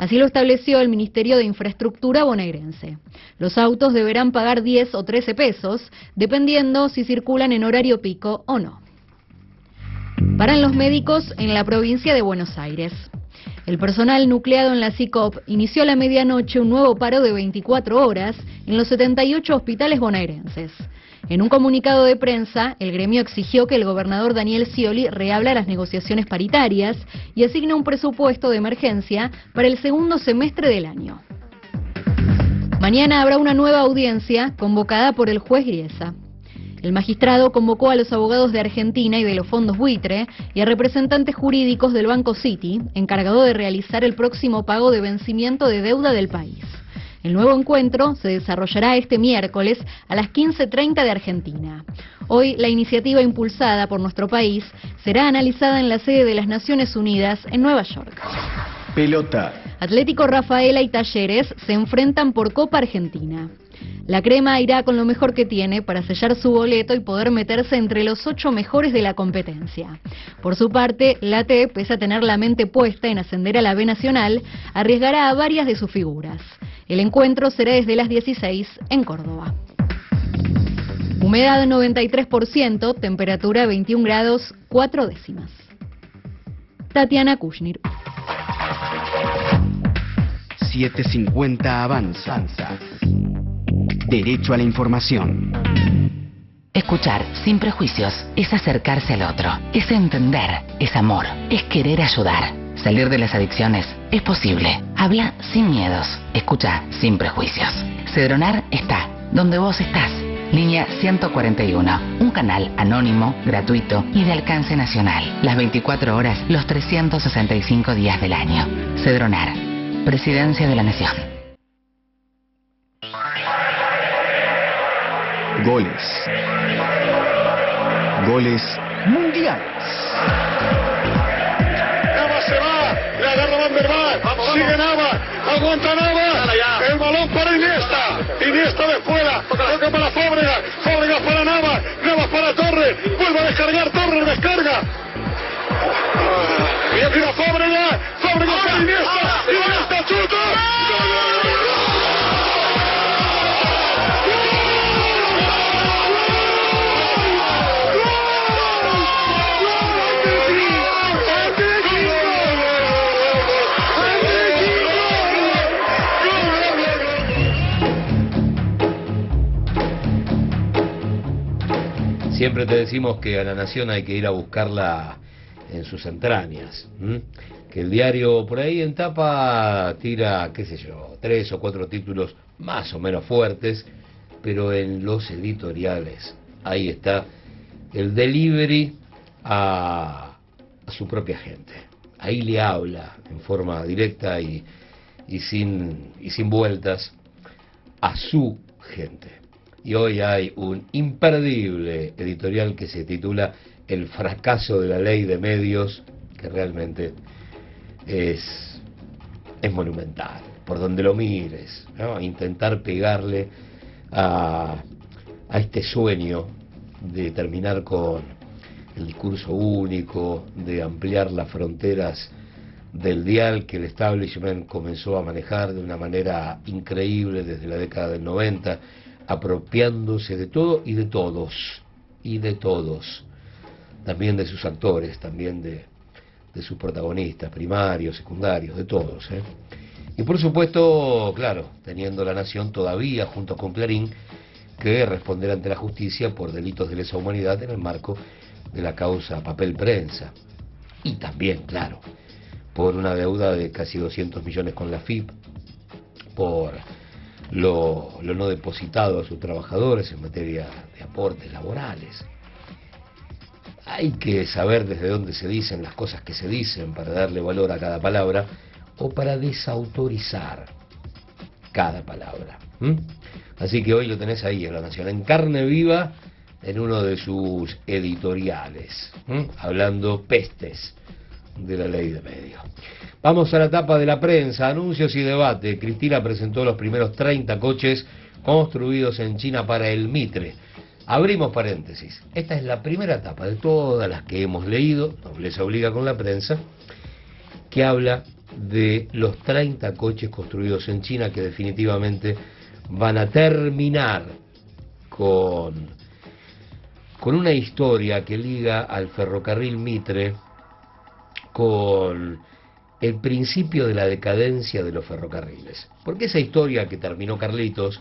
Así lo estableció el Ministerio de Infraestructura bonaerense. Los autos deberán pagar 10 o 13 pesos, dependiendo si circulan en horario pico o no. Paran los médicos en la provincia de Buenos Aires. El personal nucleado en la CICOP inició a la medianoche un nuevo paro de 24 horas en los 78 hospitales bonaerenses. En un comunicado de prensa, el gremio exigió que el gobernador Daniel Scioli reabla las negociaciones paritarias y asigne un presupuesto de emergencia para el segundo semestre del año. Mañana habrá una nueva audiencia convocada por el juez Griesa. El magistrado convocó a los abogados de Argentina y de los fondos buitre y a representantes jurídicos del Banco City, encargado de realizar el próximo pago de vencimiento de deuda del país. El nuevo encuentro se desarrollará este miércoles a las 15.30 de Argentina. Hoy la iniciativa impulsada por nuestro país será analizada en la sede de las Naciones Unidas en Nueva York. Pelota. Atlético Rafaela y Talleres se enfrentan por Copa Argentina. La crema irá con lo mejor que tiene para sellar su boleto y poder meterse entre los ocho mejores de la competencia. Por su parte, la T, pese a tener la mente puesta en ascender a la B Nacional, arriesgará a varias de sus figuras. El encuentro será desde las 16 en Córdoba. Humedad 93%, temperatura 21 grados 4 décimas. Tatiana Kushnir. 750 avanza. Derecho a la información. Escuchar sin prejuicios es acercarse al otro, es entender, es amor, es querer ayudar. Salir de las adicciones es posible. Habla sin miedos, escucha sin prejuicios. Cedronar está donde vos estás. Línea 141, un canal anónimo, gratuito y de alcance nacional. Las 24 horas, los 365 días del año. Cedronar, Presidencia de la Nación. Goles. Goles mundiales. Nava se va, le agarra Van der Vaart, sigue Nava, aguanta Nava, el balón para Iniesta, Iniesta de fuera, toca para Fábregas, Siempre te decimos que a la nación hay que ir a buscarla en sus entrañas. Que el diario por ahí en tapa tira, qué sé yo, tres o cuatro títulos más o menos fuertes, pero en los editoriales ahí está el delivery a, a su propia gente. Ahí le habla en forma directa y, y, sin, y sin vueltas a su gente. Y hoy hay un imperdible editorial que se titula El fracaso de la ley de medios, que realmente es, es monumental, por donde lo mires, ¿no? intentar pegarle a, a este sueño de terminar con el discurso único, de ampliar las fronteras del dial que el establishment comenzó a manejar de una manera increíble desde la década del 90, apropiándose de todo y de todos, y de todos, también de sus actores, también de, de sus protagonistas, primarios, secundarios, de todos. ¿eh? Y por supuesto, claro, teniendo la nación todavía, junto con Clarín, que responder ante la justicia por delitos de lesa humanidad en el marco de la causa papel prensa. Y también, claro, por una deuda de casi 200 millones con la FIP, por lo, no depositado a sus trabajadores en materia de aportes laborales. Hay que saber desde dónde se dicen las cosas que se dicen para darle valor a cada palabra o para desautorizar cada palabra. Así que hoy lo tenés ahí en La Nación, en carne viva, en uno de sus editoriales, hablando pestes de la ley de medios. Vamos a la etapa de la prensa, anuncios y debate. Cristina presentó los primeros 30 coches construidos en China para el Mitre. Abrimos paréntesis. Esta es la primera etapa de todas las que hemos leído, les obliga con la prensa, que habla de los 30 coches construidos en China que definitivamente van a terminar con, con una historia que liga al ferrocarril Mitre con el principio de la decadencia de los ferrocarriles. Porque esa historia que terminó Carlitos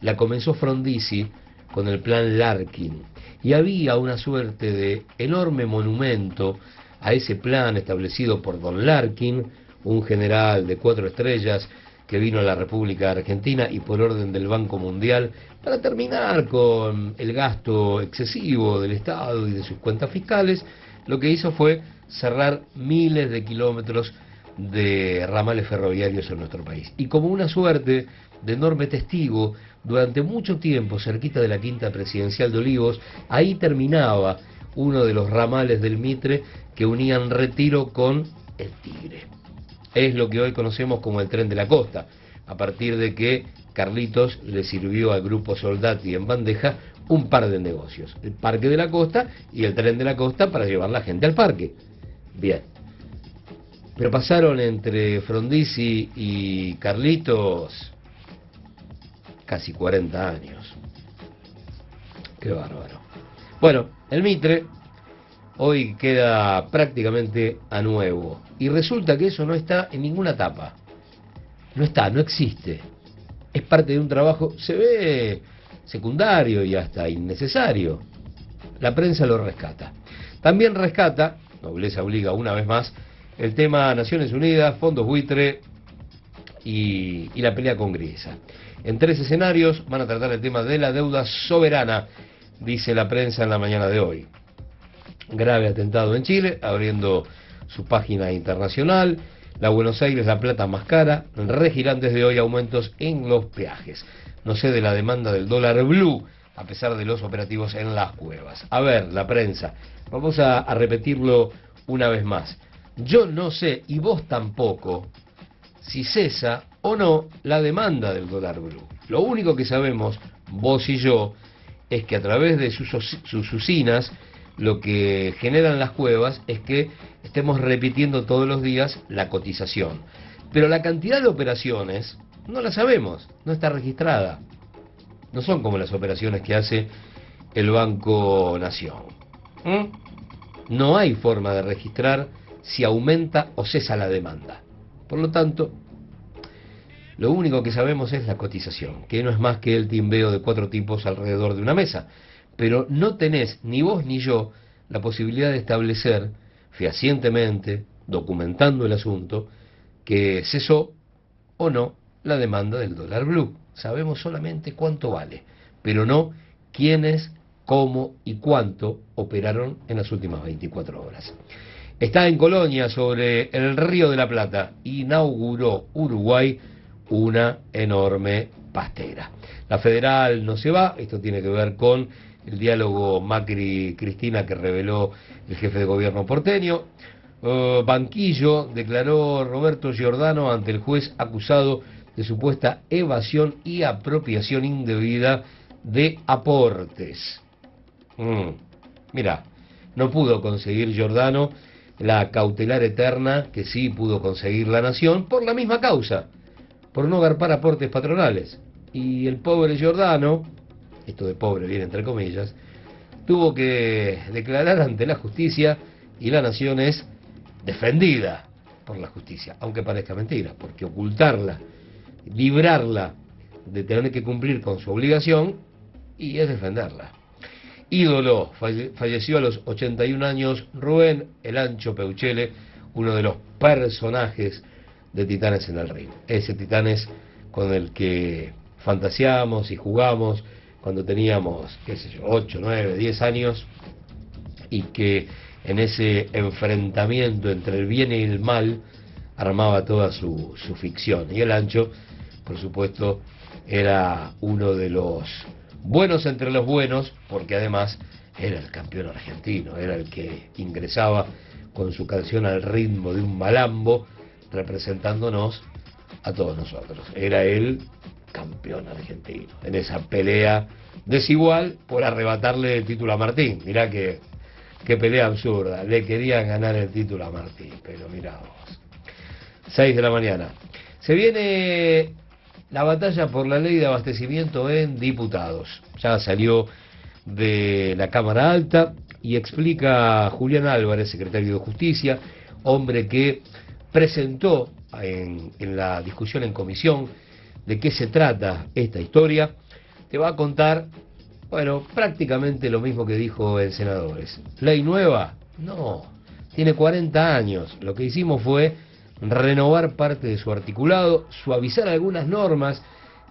la comenzó Frondizi con el plan Larkin. Y había una suerte de enorme monumento a ese plan establecido por Don Larkin, un general de cuatro estrellas que vino a la República Argentina y por orden del Banco Mundial para terminar con el gasto excesivo del Estado y de sus cuentas fiscales, lo que hizo fue cerrar miles de kilómetros de ramales ferroviarios en nuestro país. Y como una suerte de enorme testigo, durante mucho tiempo, cerquita de la quinta presidencial de Olivos, ahí terminaba uno de los ramales del Mitre que unían Retiro con el Tigre. Es lo que hoy conocemos como el tren de la costa, a partir de que Carlitos le sirvió al grupo Soldati en bandeja un par de negocios, el Parque de la Costa y el tren de la costa para llevar la gente al parque. Bien. Pero pasaron entre Frondizi y Carlitos casi 40 años. Qué bárbaro. Bueno, el Mitre hoy queda prácticamente a nuevo. Y resulta que eso no está en ninguna tapa. No está, no existe. Es parte de un trabajo, se ve secundario y hasta innecesario. La prensa lo rescata. También rescata, nobleza obliga una vez más, el tema Naciones Unidas, fondos buitre y, y la pelea con Griesa. En tres escenarios van a tratar el tema de la deuda soberana, dice la prensa en la mañana de hoy. Grave atentado en Chile, abriendo su página internacional. La Buenos Aires, la plata más cara. Regirán desde hoy aumentos en los peajes. No sé de la demanda del dólar blue, a pesar de los operativos en las cuevas. A ver, la prensa. Vamos a, repetirlo una vez más. Yo no sé, y vos tampoco, si cesa o no la demanda del dólar blue. Lo único que sabemos, vos y yo, es que a través de sus, sus usinas, lo que generan las cuevas es que estemos repitiendo todos los días la cotización. Pero la cantidad de operaciones no la sabemos, no está registrada. No son como las operaciones que hace el Banco Nación. ¿Mm? No hay forma de registrar si aumenta o cesa la demanda. Por lo tanto, lo único que sabemos es la cotización, que no es más que el timbeo de cuatro tipos alrededor de una mesa. Pero no tenés, ni vos ni yo, la posibilidad de establecer fehacientemente, documentando el asunto, que cesó o no la demanda del dólar blue. Sabemos solamente cuánto vale, pero no quiénes, cómo y cuánto operaron en las últimas 24 horas. Está en Colonia, sobre el Río de la Plata. Inauguró Uruguay una enorme pastera. La federal no se va, esto tiene que ver con el diálogo Macri-Cristina que reveló el jefe de gobierno porteño. Uh, banquillo, declaró Roberto Giordano ante el juez acusado de supuesta evasión y apropiación indebida de aportes. Mm. Mira, no pudo conseguir Giordano la cautelar eterna que sí pudo conseguir la nación por la misma causa por no agarpar aportes patronales. Y el pobre Giordano, esto de pobre viene entre comillas, tuvo que declarar ante la justicia y la nación es defendida por la justicia, aunque parezca mentira, porque ocultarla, librarla de tener que cumplir con su obligación, y es defenderla. Ídolo, falleció a los 81 años Rubén El Ancho Peuchele, uno de los personajes de Titanes en el Ring. Ese Titanes con el que fantaseamos y jugamos cuando teníamos, qué sé yo, 8, 9, 10 años y que en ese enfrentamiento entre el bien y el mal armaba toda su, su ficción. Y el ancho, por supuesto, era uno de los buenos entre los buenos, porque además era el campeón argentino, era el que ingresaba con su canción al ritmo de un malambo, representándonos a todos nosotros. Era el campeón argentino, en esa pelea desigual por arrebatarle el título a Martín. Mirá que, qué pelea absurda, le querían ganar el título a Martín, pero mirá vos. 6 de la mañana. Se viene la batalla por la ley de abastecimiento en diputados. Ya salió de la Cámara Alta y explica Julián Álvarez, secretario de Justicia, hombre que presentó en, en la discusión en comisión de qué se trata esta historia, te va a contar, bueno, prácticamente lo mismo que dijo el senadores. ¿Ley nueva? No, tiene 40 años. Lo que hicimos fue renovar parte de su articulado, suavizar algunas normas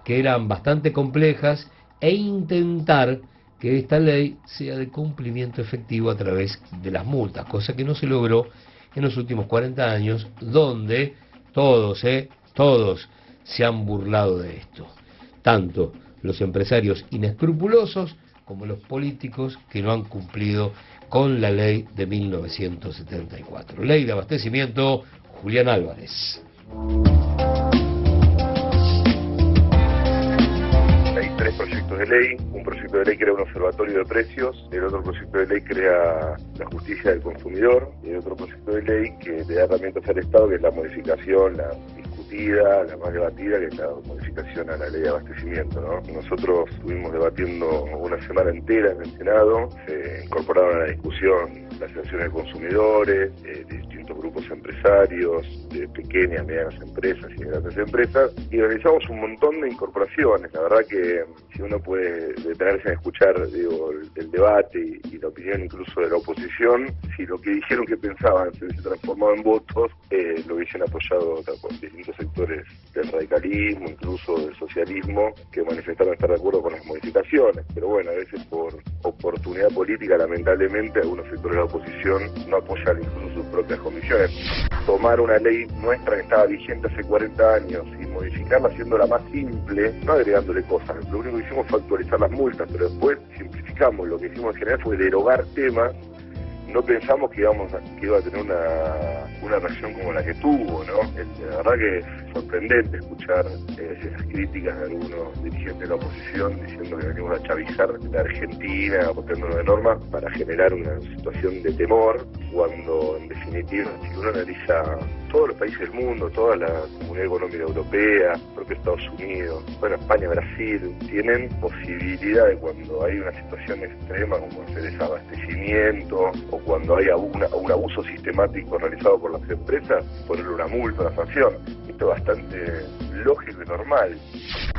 que eran bastante complejas e intentar que esta ley sea de cumplimiento efectivo a través de las multas, cosa que no se logró en los últimos 40 años, donde todos, eh, todos se han burlado de esto, tanto los empresarios inescrupulosos como los políticos que no han cumplido con la ley de 1974. Ley de abastecimiento Julián Álvarez. Hay tres proyectos de ley. Un proyecto de ley crea un observatorio de precios, el otro proyecto de ley crea la justicia del consumidor y el otro proyecto de ley que le da herramientas al Estado, que es la modificación, la la más debatida, que es la modificación a la ley de abastecimiento. Nosotros estuvimos debatiendo una semana entera en el Senado, se incorporaron a la discusión las asociaciones de consumidores, de distintos grupos empresarios, de pequeñas, medianas empresas y grandes empresas, y realizamos un montón de incorporaciones. La verdad que si uno puede detenerse en escuchar digo, el, debate y, la opinión incluso de la oposición, si lo que dijeron que pensaban se hubiese transformado en votos, eh, lo hubiesen apoyado distintos sectores del radicalismo, incluso del socialismo, que manifestaron estar de acuerdo con las modificaciones. Pero bueno, a veces por oportunidad política, lamentablemente, algunos sectores la oposición no apoyan incluso sus propias comisiones. Tomar una ley nuestra que estaba vigente hace 40 años y modificarla haciéndola más simple, no agregándole cosas. Lo único que hicimos fue actualizar las multas, pero después simplificamos. Lo que hicimos en general fue derogar temas no pensamos que íbamos a, que iba a tener una, una reacción como la que tuvo, ¿no? La verdad que es sorprendente escuchar eh, esas críticas de algunos dirigentes de la oposición diciendo que venimos a chavizar la Argentina, aportándonos de normas para generar una situación de temor, cuando en definitiva, si uno analiza todos los países del mundo, toda la comunidad económica europea, propio Estados Unidos, bueno, España, Brasil, tienen posibilidad de cuando hay una situación extrema como el desabastecimiento o cuando hay un abuso sistemático realizado por las empresas, ponerle una multa, una sanción. Esto es bastante lógico y normal.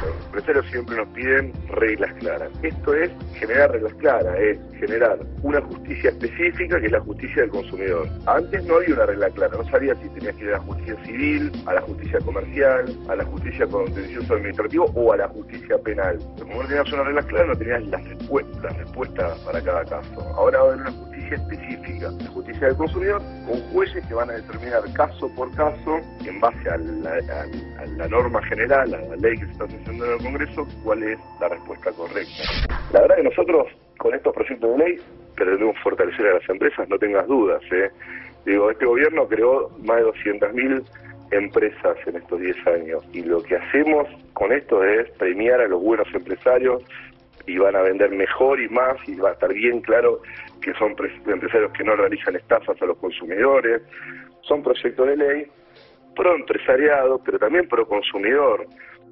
Los empresarios siempre nos piden reglas claras. Esto es generar reglas claras, es generar una justicia específica que es la justicia del consumidor. Antes no había una regla clara, no sabía si tenías que ir a la justicia civil, a la justicia comercial, a la justicia contencioso administrativo o a la justicia penal. como no tenías una regla clara, no tenías las respuestas, respuestas para cada caso. Ahora va a haber una justicia específica, la justicia del consumidor, con jueces que van a determinar caso por caso, en base a la, norma general, a la ley que se está haciendo en el Congreso, cuál es la respuesta correcta. La verdad que nosotros, con estos proyectos de ley, pretendemos fortalecer a las empresas, no tengas dudas. ¿eh? Digo, este gobierno creó más de 200.000 empresas en estos 10 años y lo que hacemos con esto es premiar a los buenos empresarios y van a vender mejor y más y va a estar bien claro que son empresarios que no realizan estafas a los consumidores, son proyectos de ley pro empresariado, pero también pro consumidor.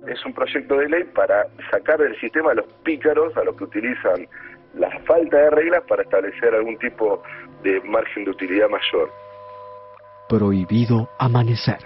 Es un proyecto de ley para sacar del sistema a los pícaros, a los que utilizan la falta de reglas para establecer algún tipo de margen de utilidad mayor. Prohibido Amanecer.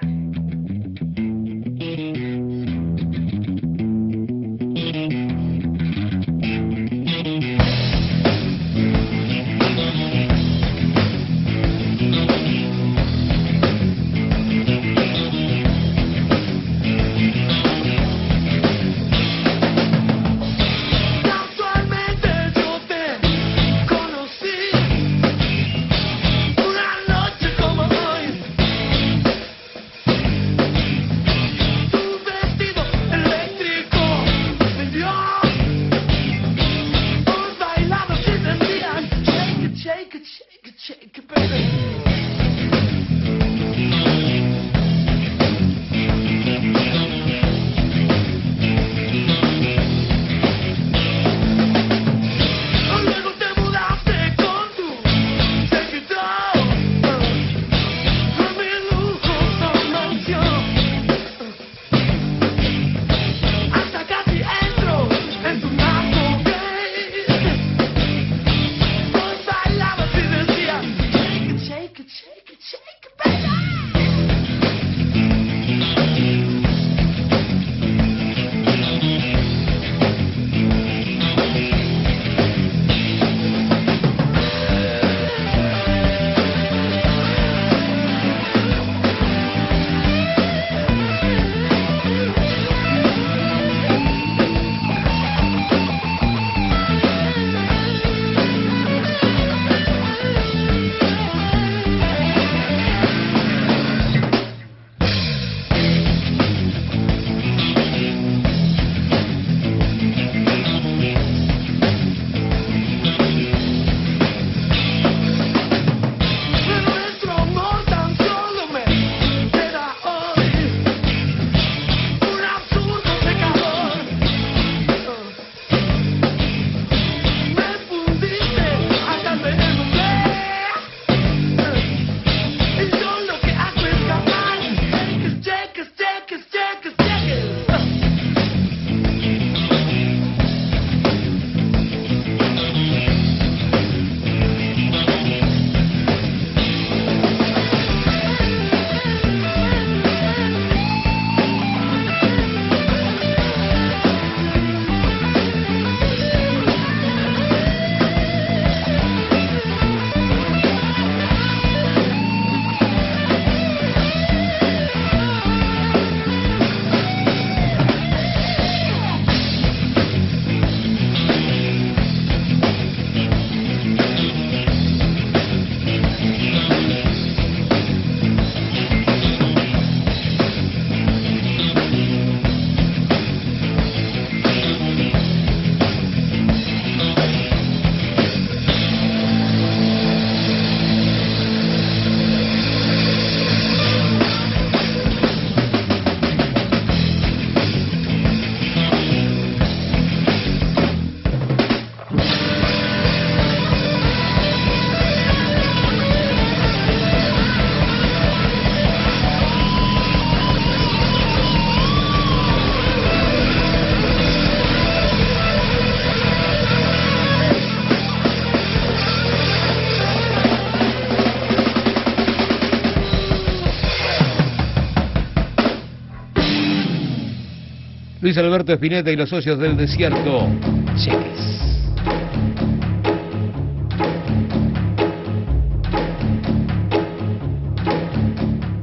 Luis Alberto Espineta y los socios del desierto. Cheques.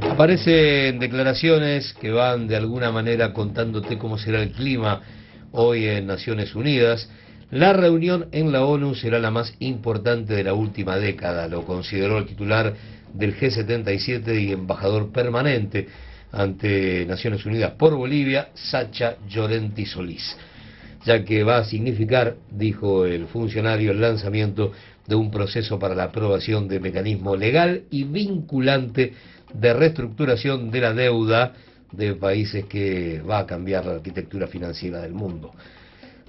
Aparecen declaraciones que van de alguna manera contándote cómo será el clima hoy en Naciones Unidas. La reunión en la ONU será la más importante de la última década, lo consideró el titular del G77 y embajador permanente ante Naciones Unidas por Bolivia, Sacha Llorenti Solís, ya que va a significar, dijo el funcionario, el lanzamiento de un proceso para la aprobación de mecanismo legal y vinculante de reestructuración de la deuda de países que va a cambiar la arquitectura financiera del mundo.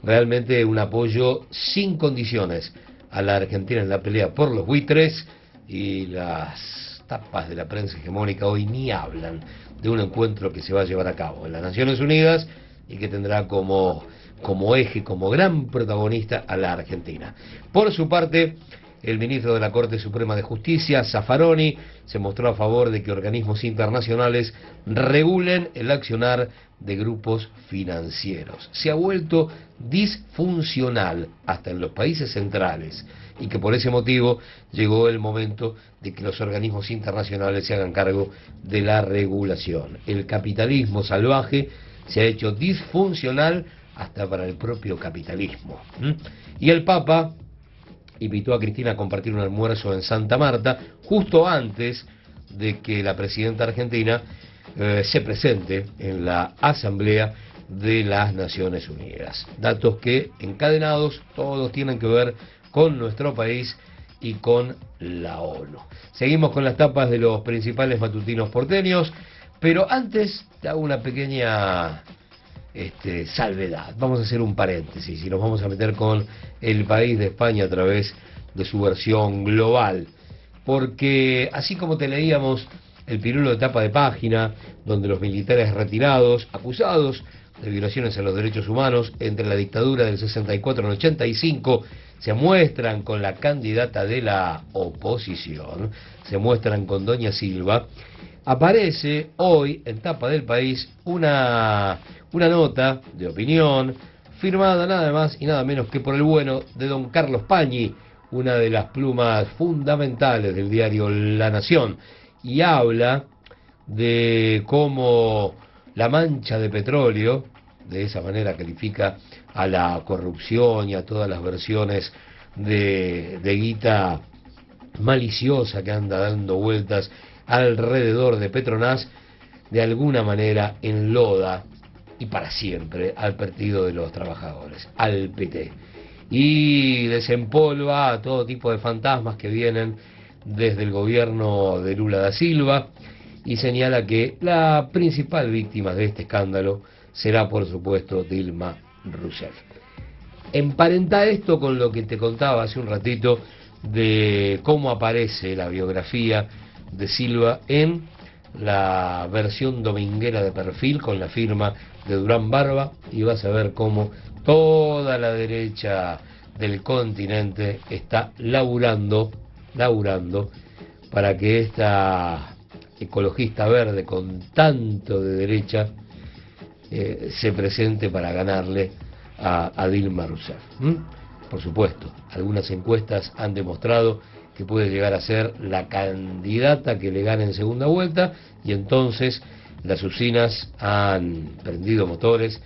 Realmente un apoyo sin condiciones a la Argentina en la pelea por los buitres y las tapas de la prensa hegemónica hoy ni hablan de un encuentro que se va a llevar a cabo en las Naciones Unidas y que tendrá como, como eje, como gran protagonista a la Argentina. Por su parte, el ministro de la Corte Suprema de Justicia, Zaffaroni, se mostró a favor de que organismos internacionales regulen el accionar de grupos financieros. Se ha vuelto disfuncional hasta en los países centrales y que por ese motivo llegó el momento de que los organismos internacionales se hagan cargo de la regulación. El capitalismo salvaje se ha hecho disfuncional hasta para el propio capitalismo. Y el Papa invitó a Cristina a compartir un almuerzo en Santa Marta justo antes de que la presidenta argentina eh, se presente en la Asamblea de las Naciones Unidas. Datos que, encadenados, todos tienen que ver con nuestro país y con la ONU. Seguimos con las tapas de los principales matutinos porteños, pero antes te hago una pequeña este, salvedad. Vamos a hacer un paréntesis y nos vamos a meter con el país de España a través de su versión global. Porque así como te leíamos el pirulo de tapa de página, donde los militares retirados, acusados de violaciones a los derechos humanos entre la dictadura del 64 al 85, se muestran con la candidata de la oposición, se muestran con Doña Silva, aparece hoy en tapa del país una, una nota de opinión firmada nada más y nada menos que por el bueno de don Carlos Pañi, una de las plumas fundamentales del diario La Nación, y habla de cómo la mancha de petróleo, de esa manera califica a la corrupción y a todas las versiones de, de guita maliciosa que anda dando vueltas alrededor de Petronas, de alguna manera enloda y para siempre al Partido de los Trabajadores, al PT. Y desempolva a todo tipo de fantasmas que vienen desde el gobierno de Lula da Silva y señala que la principal víctima de este escándalo será, por supuesto, Dilma Rousseff. Emparenta esto con lo que te contaba hace un ratito de cómo aparece la biografía de Silva en la versión dominguera de perfil con la firma de Durán Barba y vas a ver cómo toda la derecha del continente está laburando, laburando para que esta ecologista verde con tanto de derecha eh, se presente para ganarle a, Dilma Rousseff. Por supuesto, algunas encuestas han demostrado que puede llegar a ser la candidata que le gane en segunda vuelta y entonces las usinas han prendido motores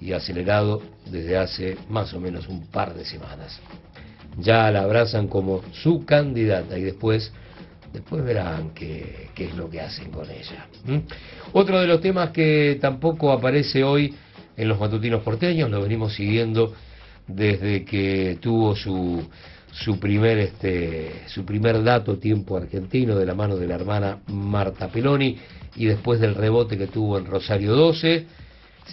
y acelerado desde hace más o menos un par de semanas. Ya la abrazan como su candidata y después después verán qué, es lo que hacen con ella. Otro de los temas que tampoco aparece hoy en los matutinos porteños, lo venimos siguiendo desde que tuvo su, su primer este su primer dato tiempo argentino de la mano de la hermana Marta Peloni y después del rebote que tuvo en Rosario 12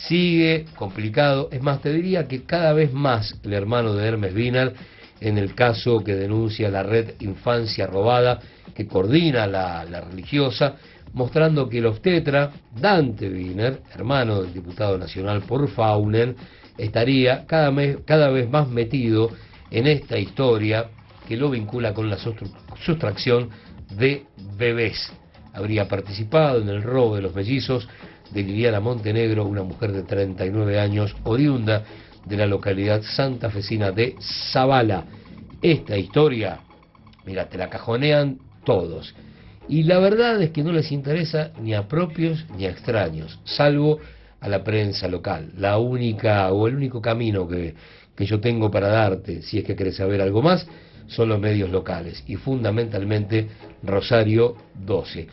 sigue complicado es más te diría que cada vez más el hermano de Hermes Wiener en el caso que denuncia la red Infancia Robada que coordina la, religiosa mostrando que el obstetra Dante Wiener hermano del diputado nacional por Faunen estaría cada, mes, cada vez más metido en esta historia que lo vincula con la sustracción de bebés. Habría participado en el robo de los mellizos de Liliana Montenegro, una mujer de 39 años, oriunda de la localidad santafesina de Zavala. Esta historia, mira, te la cajonean todos. Y la verdad es que no les interesa ni a propios ni a extraños, salvo a la prensa local. La única o el único camino que, que yo tengo para darte, si es que querés saber algo más, son los medios locales y fundamentalmente Rosario 12.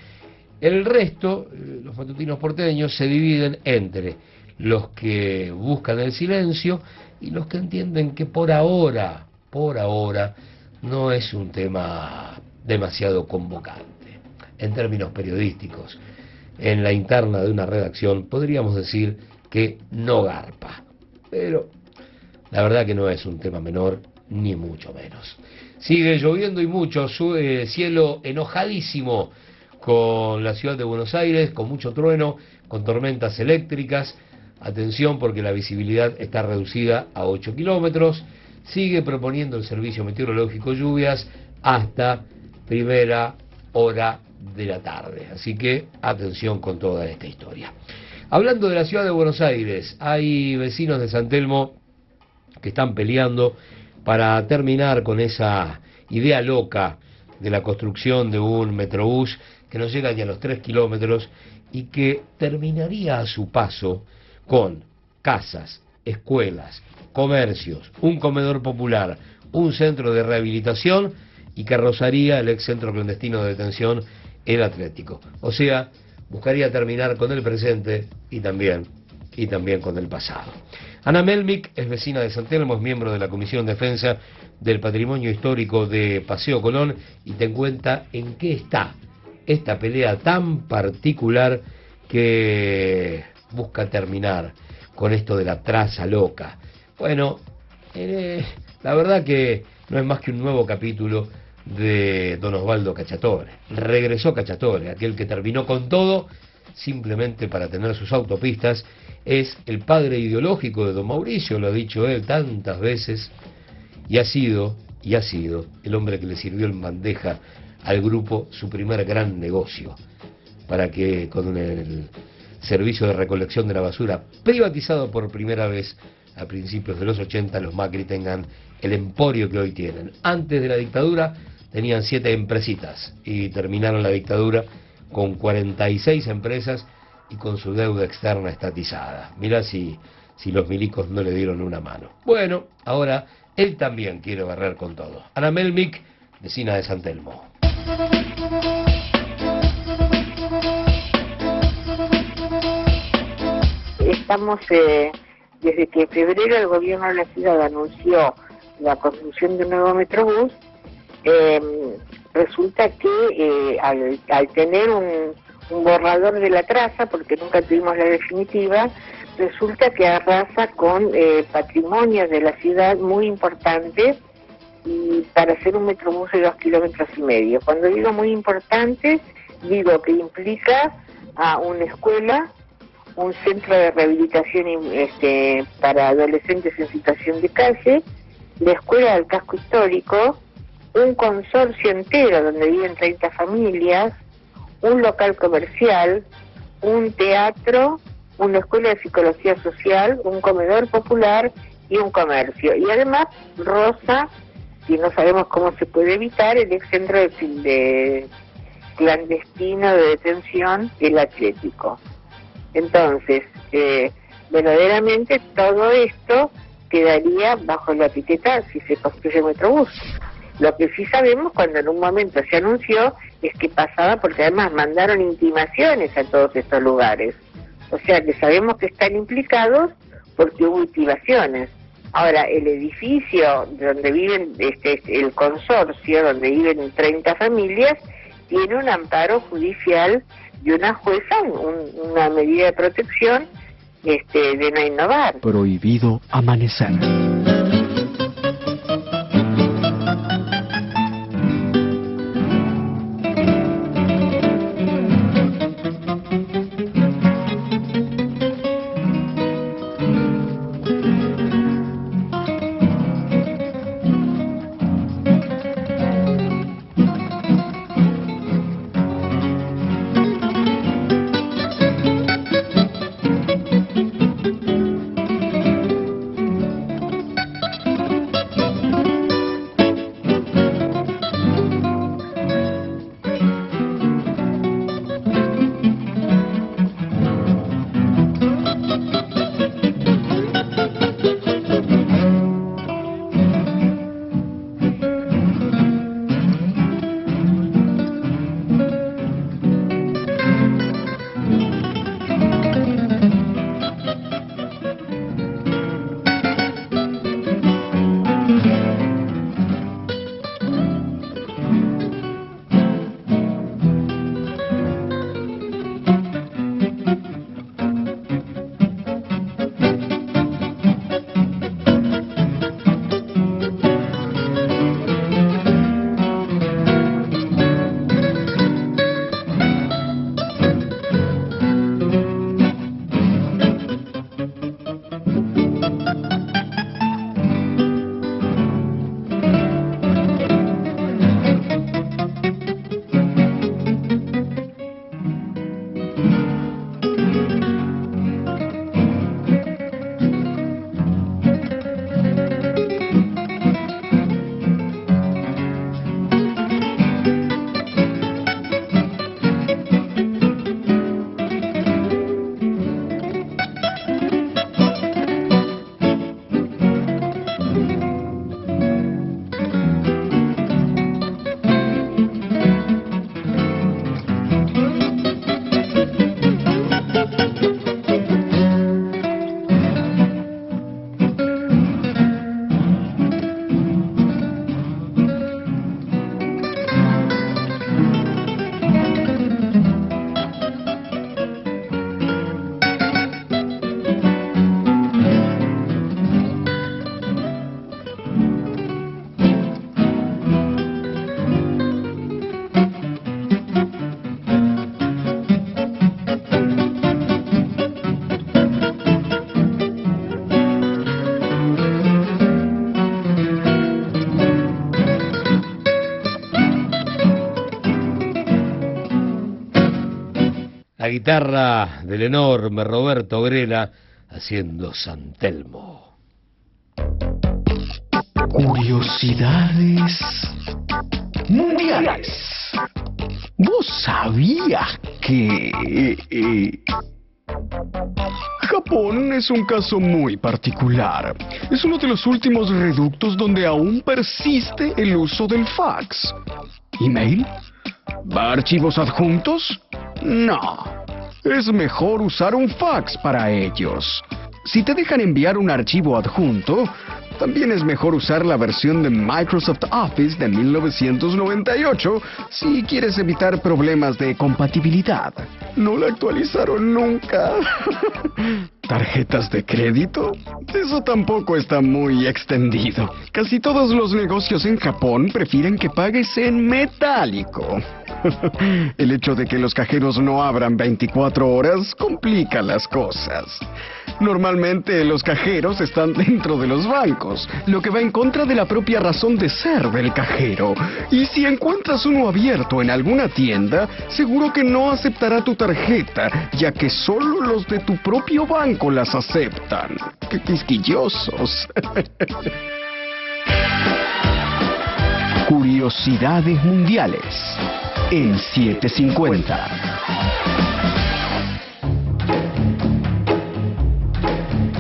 El resto, eh, los matutinos porteños, se dividen entre los que buscan el silencio y los que entienden que por ahora, por ahora, no es un tema demasiado convocante en términos periodísticos. En la interna de una redacción podríamos decir que no garpa, pero la verdad que no es un tema menor, ni mucho menos. Sigue lloviendo y mucho, su- eh, cielo enojadísimo con la ciudad de Buenos Aires, con mucho trueno, con tormentas eléctricas. Atención porque la visibilidad está reducida a 8 kilómetros. Sigue proponiendo el Servicio Meteorológico lluvias hasta primera hora de la tarde. Así que atención con toda esta historia. Hablando de la ciudad de Buenos Aires, hay vecinos de San Telmo que están peleando para terminar con esa idea loca de la construcción de un metrobús que no llega ni a los 3 kilómetros y que terminaría a su paso con casas, escuelas, comercios, un comedor popular, un centro de rehabilitación y que rozaría el ex centro clandestino de detención, el Atlético. O sea, buscaría terminar con el presente y también, y también con el pasado. Ana Melmic es vecina de San Telmo, es miembro de la Comisión de Defensa del Patrimonio Histórico de Paseo Colón y te cuenta en qué está esta pelea tan particular que busca terminar con esto de la traza loca. Bueno, eh, la verdad que no es más que un nuevo capítulo de Don Osvaldo Cachatore. Regresó Cachatore, aquel que terminó con todo simplemente para tener sus autopistas, es el padre ideológico de don Mauricio, lo ha dicho él tantas veces, y ha sido, y ha sido, el hombre que le sirvió en bandeja al grupo su primer gran negocio, para que con el servicio de recolección de la basura privatizado por primera vez a principios de los 80 los Macri tengan el emporio que hoy tienen. Antes de la dictadura tenían siete empresitas y terminaron la dictadura con 46 empresas y con su deuda externa estatizada. Mira si, si los milicos no le dieron una mano. Bueno, ahora él también quiere barrer con todo. Ana Melmic, vecina de San Telmo. Estamos, eh, desde que en febrero el gobierno de la ciudad anunció la construcción de un nuevo Metrobús, eh, resulta que eh, al, tener un, un borrador de la traza, porque nunca tuvimos la definitiva, resulta que arrasa con eh, patrimonios de la ciudad muy importantes y para hacer un metrobús de dos kilómetros y medio. Cuando digo muy importantes, digo que implica a una escuela, un centro de rehabilitación este, para adolescentes en situación de calle, la escuela del casco histórico, un consorcio entero donde viven 30 familias, un local comercial, un teatro, una escuela de psicología social, un comedor popular y un comercio. Y además, Rosa, y no sabemos cómo se puede evitar, el ex centro de, de clandestino de detención, el Atlético. Entonces, eh, verdaderamente todo esto quedaría bajo la etiqueta si se construye Metrobús. Lo que sí sabemos cuando en un momento se anunció es que pasaba porque además mandaron intimaciones a todos estos lugares. O sea que sabemos que están implicados porque hubo intimaciones. Ahora, el edificio donde viven, este, el consorcio donde viven 30 familias, tiene un amparo judicial de una jueza, un- una medida de protección este, de no innovar. Prohibido amanecer. Guitarra del enorme Roberto Grela haciendo San Telmo. Curiosidades mundiales. ¿Vos sabías que... eh, Japón es un caso muy particular. Es uno de los últimos reductos donde aún persiste el uso del fax. ¿Email? ¿Va archivos adjuntos? No. Es mejor usar un fax para ellos. Si te dejan enviar un archivo adjunto, también es mejor usar la versión de Microsoft Office de 1998 si quieres evitar problemas de compatibilidad. No la actualizaron nunca. ¿Tarjetas de crédito? Eso tampoco está muy extendido. Casi todos los negocios en Japón prefieren que pagues en metálico. El hecho de que los cajeros no abran 24 horas complica las cosas. Normalmente los cajeros están dentro de los bancos, lo que va en contra de la propia razón de ser del cajero. Y si encuentras uno abierto en alguna tienda, seguro que no aceptará tu tarjeta, ya que solo los de tu propio banco las aceptan. ¡Qué quisquillosos! Curiosidades mundiales en 750.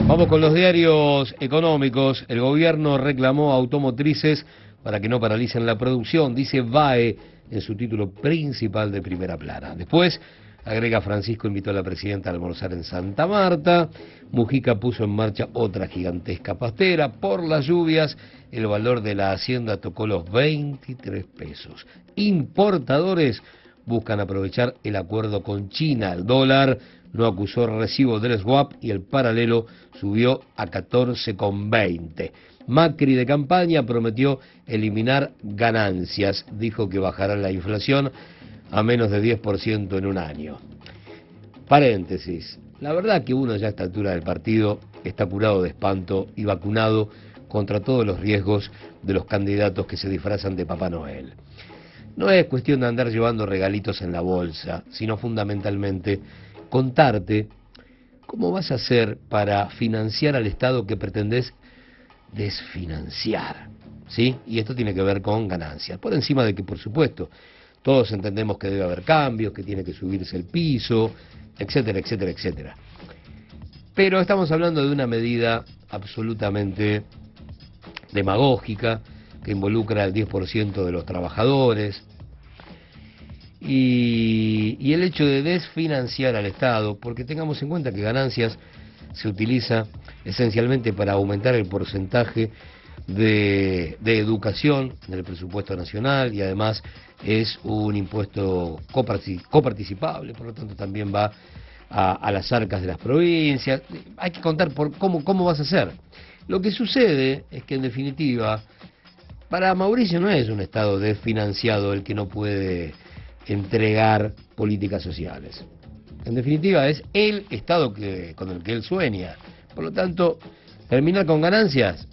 Vamos con los diarios económicos. El gobierno reclamó a automotrices para que no paralicen la producción, dice VAE en su título principal de primera plana. Después, agrega Francisco, invitó a la presidenta a almorzar en Santa Marta. Mujica puso en marcha otra gigantesca pastera. Por las lluvias, el valor de la hacienda tocó los 23 pesos. Importadores buscan aprovechar el acuerdo con China. El dólar no acusó recibo del swap y el paralelo subió a 14,20. Macri de campaña prometió eliminar ganancias, dijo que bajará la inflación a menos de 10% en un año. Paréntesis, la verdad que uno ya a esta altura del partido está curado de espanto y vacunado contra todos los riesgos de los candidatos que se disfrazan de Papá Noel. No es cuestión de andar llevando regalitos en la bolsa, sino fundamentalmente contarte cómo vas a hacer para financiar al Estado que pretendés desfinanciar. ¿Sí? Y esto tiene que ver con ganancias. Por encima de que, por supuesto, todos entendemos que debe haber cambios, que tiene que subirse el piso, etcétera, etcétera, etcétera. Pero estamos hablando de una medida absolutamente demagógica que involucra al 10% de los trabajadores, y, y el hecho de desfinanciar al Estado, porque tengamos en cuenta que ganancias se utiliza esencialmente para aumentar el porcentaje de, de educación del presupuesto nacional y además es un impuesto coparti- coparticipable, por lo tanto también va a, a las arcas de las provincias. Hay que contar por cómo, cómo vas a hacer. Lo que sucede es que en definitiva, para Mauricio no es un Estado desfinanciado el que no puede entregar políticas sociales. En definitiva, es el Estado que, con el que él sueña. Por lo tanto, terminar con ganancias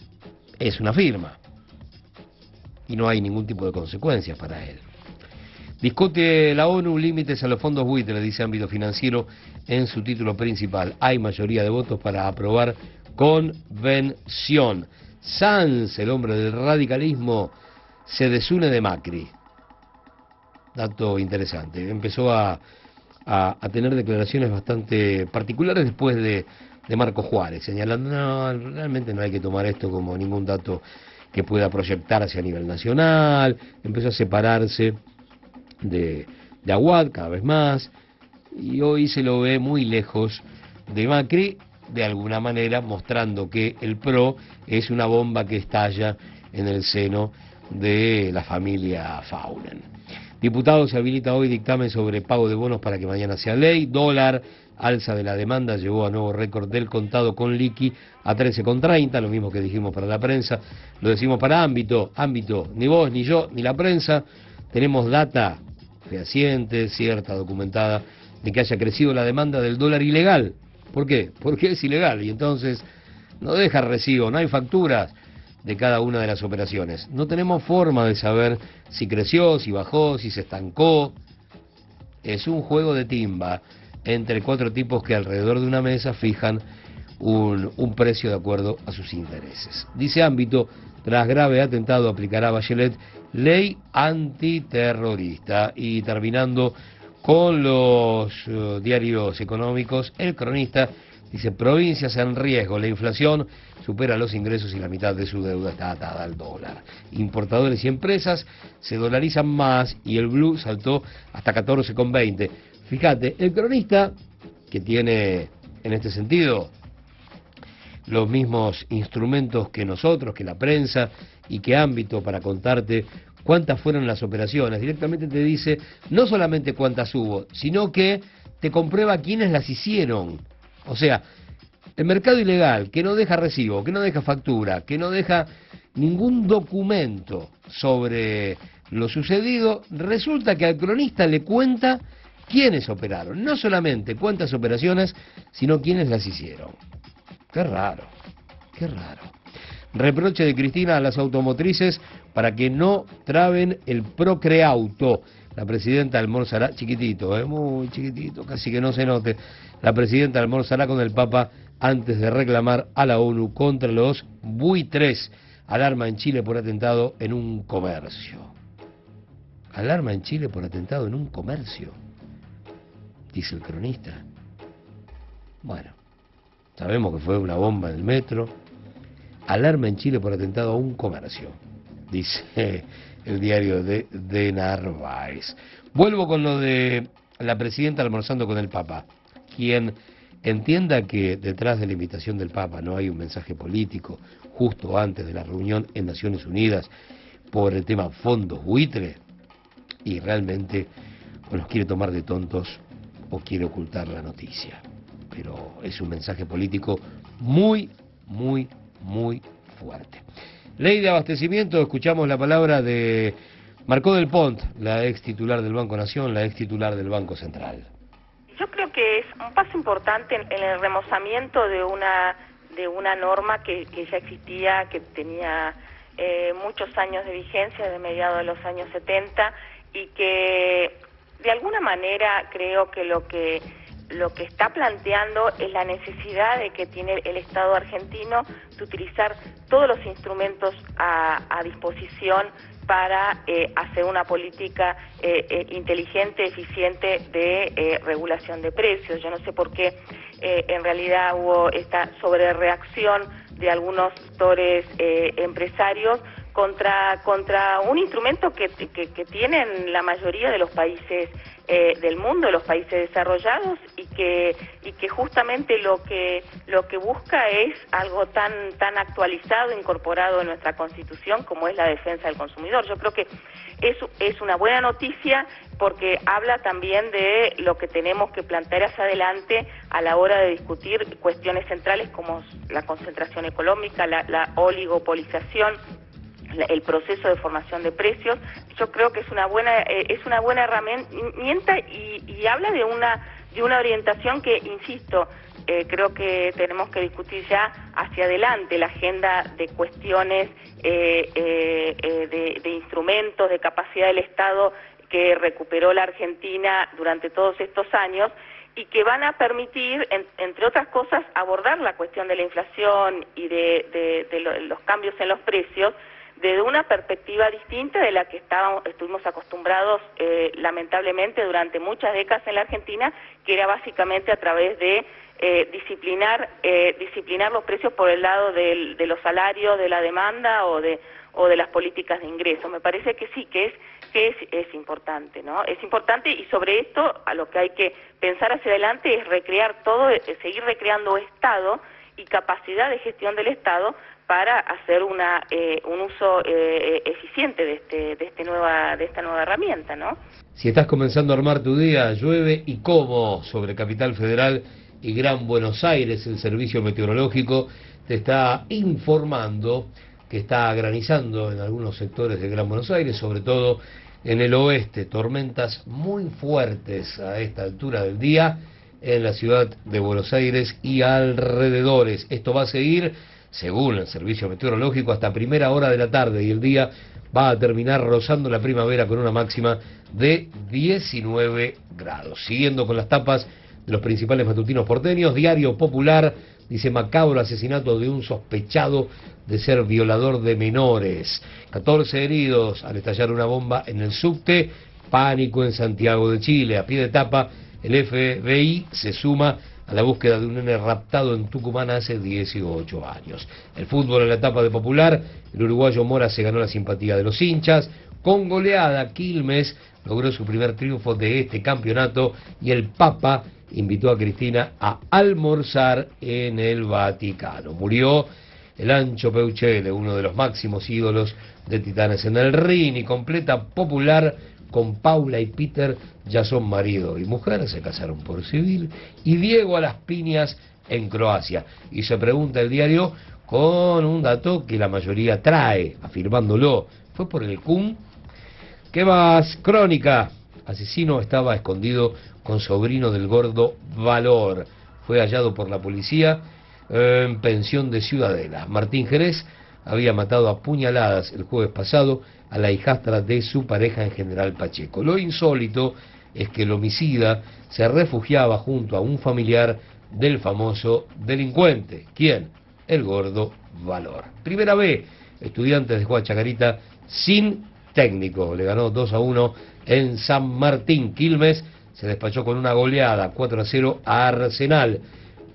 es una firma. Y no hay ningún tipo de consecuencias para él. Discute la ONU límites a los fondos buitres, dice ámbito financiero en su título principal. Hay mayoría de votos para aprobar convención. Sanz, el hombre del radicalismo, se desune de Macri. Dato interesante. Empezó a- a tener declaraciones bastante particulares después de, de Marco Juárez, señalando, no, realmente no hay que tomar esto como ningún dato que pueda proyectarse a nivel nacional. Empezó a separarse de, de Aguad cada vez más y hoy se lo ve muy lejos de Macri, de alguna manera mostrando que el PRO es una bomba que estalla en el seno de la familia Faunen. Diputado se habilita hoy dictamen sobre pago de bonos para que mañana sea ley. Dólar, alza de la demanda, llevó a nuevo récord del contado con liqui a 13,30, lo mismo que dijimos para la prensa. Lo decimos para ámbito, ámbito, ni vos, ni yo, ni la prensa. Tenemos data fehaciente, cierta, documentada, de que haya crecido la demanda del dólar ilegal. ¿Por qué? Porque es ilegal y entonces no deja recibo, no hay facturas de cada una de las operaciones. No tenemos forma de saber si creció, si bajó, si se estancó. Es un juego de timba entre cuatro tipos que alrededor de una mesa fijan un, un precio de acuerdo a sus intereses. Dice ámbito, tras grave atentado aplicará Bachelet ley antiterrorista y terminando con los eh, diarios económicos, el cronista dice provincias en riesgo, la inflación supera los ingresos y la mitad de su deuda está atada al dólar. Importadores y empresas se dolarizan más y el blue saltó hasta 14,20. Fíjate, el cronista que tiene en este sentido los mismos instrumentos que nosotros, que la prensa y que ámbito para contarte cuántas fueron las operaciones. Directamente te dice no solamente cuántas hubo, sino que te comprueba quiénes las hicieron. O sea, el mercado ilegal que no deja recibo, que no deja factura, que no deja ningún documento sobre lo sucedido, resulta que al cronista le cuenta quiénes operaron. No solamente cuántas operaciones, sino quiénes las hicieron. Qué raro, qué raro. Reproche de Cristina a las automotrices para que no traben el Procreauto. La presidenta almorzará, chiquitito, ¿eh? muy chiquitito, casi que no se note. La presidenta almorzará con el Papa antes de reclamar a la ONU contra los buitres. Alarma en Chile por atentado en un comercio. Alarma en Chile por atentado en un comercio, dice el cronista. Bueno, sabemos que fue una bomba en el metro. Alarma en Chile por atentado a un comercio, dice el diario de, de Narváez. Vuelvo con lo de la presidenta almorzando con el Papa, quien entienda que detrás de la invitación del Papa no hay un mensaje político justo antes de la reunión en Naciones Unidas por el tema fondos buitre y realmente o los quiere tomar de tontos o quiere ocultar la noticia. Pero es un mensaje político muy, muy, muy fuerte. Ley de abastecimiento, escuchamos la palabra de Marcó del Pont, la ex titular del Banco Nación, la ex titular del Banco Central. Yo creo que es un paso importante en, el remozamiento de una de una norma que, que ya existía, que tenía eh, muchos años de vigencia, de mediados de los años 70, y que de alguna manera creo que lo que lo que está planteando es la necesidad de que tiene el Estado argentino de utilizar todos los instrumentos a, a disposición para eh, hacer una política eh, eh, inteligente, eficiente de eh, regulación de precios. Yo no sé por qué eh, en realidad hubo esta sobrereacción de algunos sectores eh, empresarios contra contra un instrumento que, que, tienen la mayoría de los países eh, del mundo, los países desarrollados y que y que justamente lo que lo que busca es algo tan tan actualizado, incorporado en nuestra Constitución como es la defensa del consumidor. Yo creo que es es una buena noticia porque habla también de lo que tenemos que plantear hacia adelante a la hora de discutir cuestiones centrales como la concentración económica, la, oligopolización el proceso de formación de precios yo creo que es una buena eh, es una buena herramienta y, habla de una de una orientación que insisto eh, creo que tenemos que discutir ya hacia adelante la agenda de cuestiones eh, eh, de, de instrumentos de capacidad del Estado que recuperó la Argentina durante todos estos años y que van a permitir, en- entre otras cosas, abordar la cuestión de la inflación y de, de- de lo- los cambios en los precios desde una perspectiva distinta de la que estábamos, estuvimos acostumbrados eh, lamentablemente durante muchas décadas en la Argentina, que era básicamente a través de eh, disciplinar eh, disciplinar los precios por el lado de los salarios, de la demanda o de o de las políticas de ingreso. Me parece que sí, que es que es, es importante, ¿no? Es importante y sobre esto a lo que hay que pensar hacia adelante es recrear todo, eh, seguir recreando Estado y capacidad de gestión del Estado para hacer una eh, un uso eh, eficiente de este de este nueva de esta nueva herramienta, ¿no? Si estás comenzando a armar tu día, llueve y cómo sobre Capital Federal y Gran Buenos Aires, el servicio meteorológico te está informando que está granizando en algunos sectores de Gran Buenos Aires, sobre todo en el oeste, tormentas muy fuertes a esta altura del día en la ciudad de Buenos Aires y alrededores. Esto va a seguir, según el servicio meteorológico, hasta primera hora de la tarde y el día va a terminar rozando la primavera con una máxima de 19 grados. Siguiendo con las tapas de los principales matutinos porteños. Diario Popular dice macabro asesinato de un sospechado de ser violador de menores. 14 heridos al estallar una bomba en el subte. Pánico en Santiago de Chile. A pie de tapa, el FBI se suma a la búsqueda de un nene raptado en Tucumán hace 18 años. El fútbol en la etapa de Popular, el uruguayo Mora se ganó la simpatía de los hinchas. Con goleada, Quilmes logró su primer triunfo de este campeonato y el Papa invitó a Cristina a almorzar en el Vaticano. Murió el Ancho Peuchele, uno de los máximos ídolos de Titanes en el ring y completa popular con Paula y Peter ya son marido y mujer, se casaron por civil, y Diego a las piñas en Croacia. Y se pregunta el diario con un dato que la mayoría trae, afirmándolo. ¿Fue por el CUM? ¿Qué más? Crónica. Asesino estaba escondido con sobrino del gordo Valor. Fue hallado por la policía en pensión de Ciudadela. Martín Jerez había matado a puñaladas el jueves pasado a la hijastra de su pareja en General Pacheco. Lo insólito es que el homicida se refugiaba junto a un familiar del famoso delincuente. ¿Quién? El gordo Valor. Primera B, estudiantes de Juan Chacarita sin técnico. Le ganó 2 a 1 en San Martín. Quilmes se despachó con una goleada 4 a 0 a Arsenal.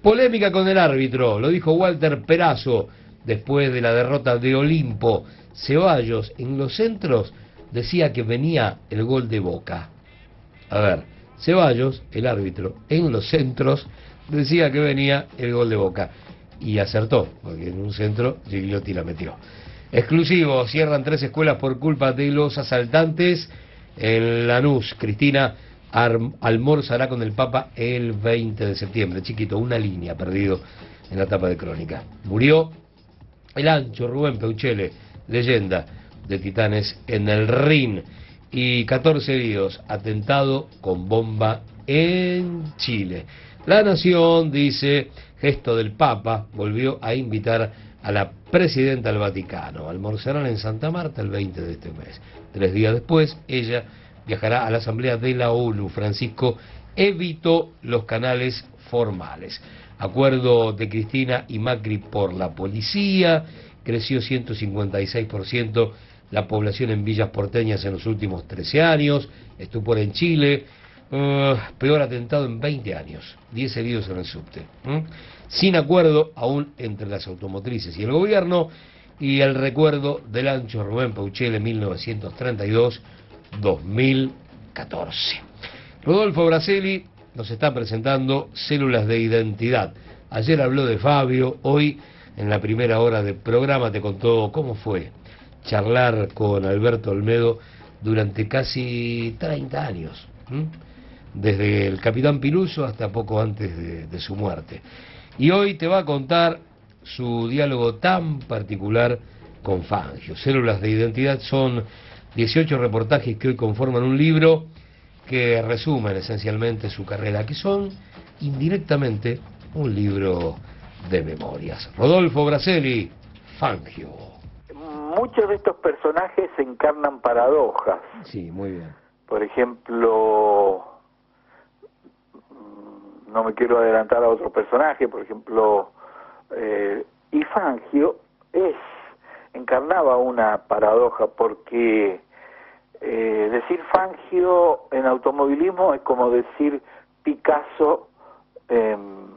Polémica con el árbitro, lo dijo Walter Perazo después de la derrota de Olimpo. Ceballos en los centros decía que venía el gol de Boca. A ver, Ceballos, el árbitro, en los centros decía que venía el gol de Boca. Y acertó, porque en un centro Gigliotti la metió. Exclusivo, cierran tres escuelas por culpa de los asaltantes en Lanús. Cristina almorzará con el Papa el 20 de septiembre. Chiquito, una línea perdido en la tapa de crónica. Murió el ancho Rubén Peuchele, leyenda de Titanes en el Rin. Y 14 heridos, atentado con bomba en Chile. La Nación dice, gesto del Papa, volvió a invitar a la presidenta del Vaticano. Almorzarán en Santa Marta el 20 de este mes. Tres días después, ella viajará a la Asamblea de la ONU. Francisco evitó los canales formales. Acuerdo de Cristina y Macri por la policía, creció 156% la población en villas porteñas en los últimos 13 años, estupor en Chile, eh, peor atentado en 20 años, 10 heridos en el subte. Sin acuerdo aún entre las automotrices y el gobierno, y el recuerdo del ancho Rubén Pauchele 1932-2014. Rodolfo Braselli nos está presentando células de identidad. Ayer habló de Fabio, hoy en la primera hora del programa te contó cómo fue charlar con Alberto Olmedo durante casi 30 años, desde el capitán Piluso hasta poco antes de, de su muerte. Y hoy te va a contar su diálogo tan particular con Fangio. Células de identidad son 18 reportajes que hoy conforman un libro que resumen esencialmente su carrera, que son indirectamente un libro de memorias. Rodolfo Braselli, Fangio. Muchos de estos personajes encarnan paradojas. Sí, muy bien. Por ejemplo, mm, no me quiero adelantar a otro personaje, por ejemplo, eh, y Fangio es encarnaba una paradoja porque eh, decir Fangio en automovilismo es como decir Picasso en,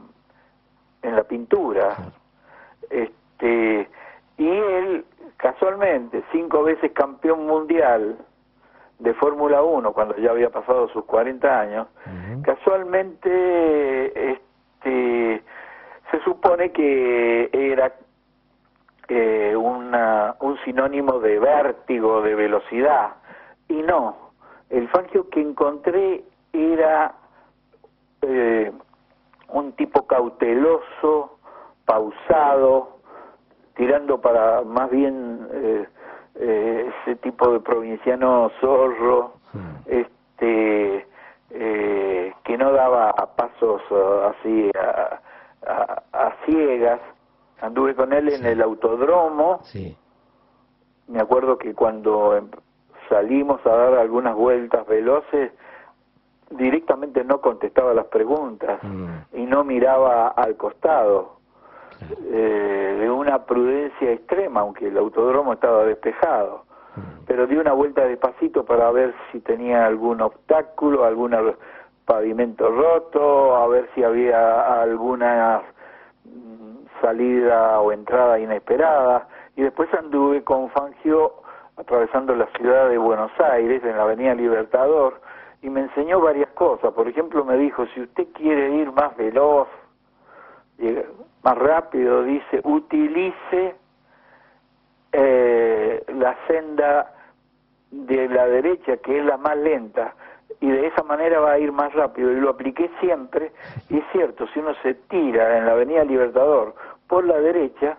en la pintura. Este, y él, casualmente, cinco veces campeón mundial de Fórmula 1, cuando ya había pasado sus 40 años, casualmente este, se supone que era eh, una, un sinónimo de vértigo, de velocidad, y no. El Fangio que encontré era eh, un tipo cauteloso, pausado, tirando para más bien eh, eh, ese tipo de provinciano zorro, este eh, que no daba pasos eh, así a, a- a ciegas. Anduve con él en el autodromo. Sí. Me acuerdo que cuando em- salimos a dar algunas vueltas veloces, directamente no contestaba las preguntas y no miraba al costado. Eh, de una prudencia extrema, aunque el autodromo estaba despejado. Pero dio una vuelta despacito para ver si tenía algún obstáculo, algún pavimento roto, a ver si había alguna mm, salida o entrada inesperada. Y después anduve con Fangio atravesando la ciudad de Buenos Aires, en la Avenida Libertador, y me enseñó varias cosas. Por ejemplo, me dijo, si usted quiere ir más veloz, llega- más rápido, dice, utilice eh, la senda de la derecha, que es la más lenta, y de esa manera va a ir más rápido. Y lo apliqué siempre, y es cierto, si uno se tira en la Avenida Libertador por la derecha,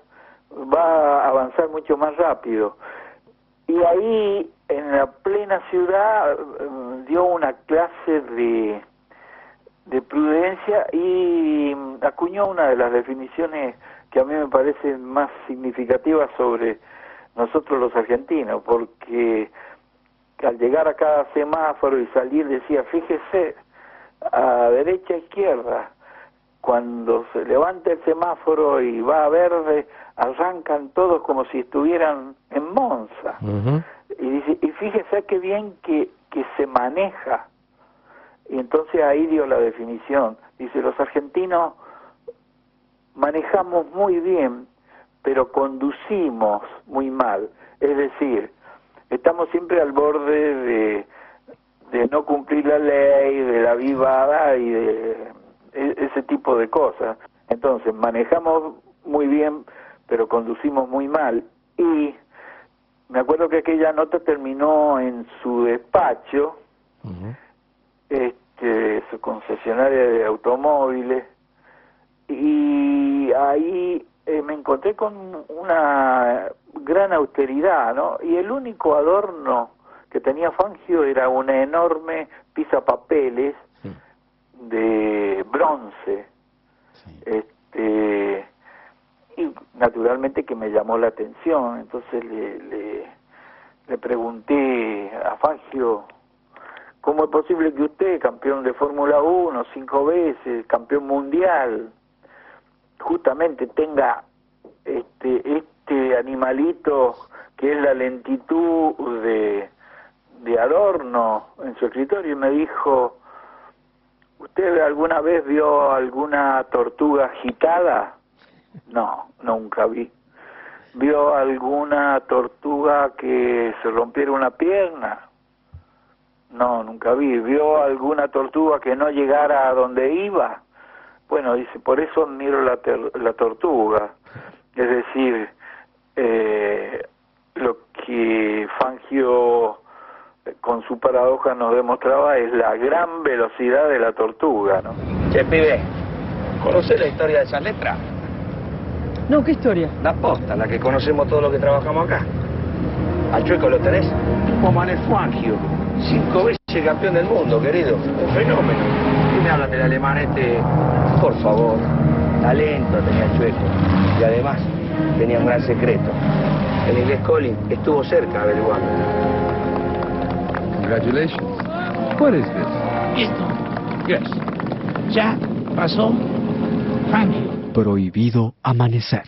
va a avanzar mucho más rápido. Y ahí, en la plena ciudad, eh, dio una clase de, de prudencia y mm, acuñó una de las definiciones que a mí me parecen más significativas sobre nosotros los argentinos, porque al llegar a cada semáforo y salir decía, fíjese, a derecha, izquierda, cuando se levanta el semáforo y va a verde, arrancan todos como si estuvieran en Monza. Y dice, y fíjese qué bien que, que se maneja. Y entonces ahí dio la definición. Dice, los argentinos manejamos muy bien, pero conducimos muy mal. Es decir, estamos siempre al borde de, de no cumplir la ley, de la vivada y de ese tipo de cosas. Entonces, manejamos muy bien, pero conducimos muy mal. Y me acuerdo que aquella nota terminó en su despacho, este, su concesionaria de automóviles, y ahí eh, me encontré con una gran austeridad, ¿no? Y el único adorno que tenía Fangio era una enorme papeles de bronce. Este y naturalmente que me llamó la atención, entonces le, le, le pregunté a Fangio ¿Cómo es posible que usted, campeón de Fórmula 1, cinco veces, campeón mundial, justamente tenga este, este animalito que es la lentitud de, de adorno en su escritorio? Y me dijo, ¿usted alguna vez vio alguna tortuga agitada? No, nunca vi. ¿Vio alguna tortuga que se rompiera una pierna? No, nunca vi. ¿Vio alguna tortuga que no llegara a donde iba? Bueno, dice, por eso admiro la, la tortuga. Es decir, eh, lo que Fangio con su paradoja nos demostraba es la gran velocidad de la tortuga, ¿no? Che, pibe, ¿conoces la historia de esa letra? No, ¿qué historia? La posta, la que conocemos todos los que trabajamos acá. ¿Al chueco lo tenés? Como el Fangio. Cinco veces campeón del mundo, querido. Un fenómeno. Y me hablan del alemán este. Por favor. Talento tenía el chueco. Y además tenía un gran secreto. El inglés Colin estuvo cerca de averiguarlo. Congratulations. What is this? Esto. Yes. Ya pasó Fangio. Prohibido amanecer.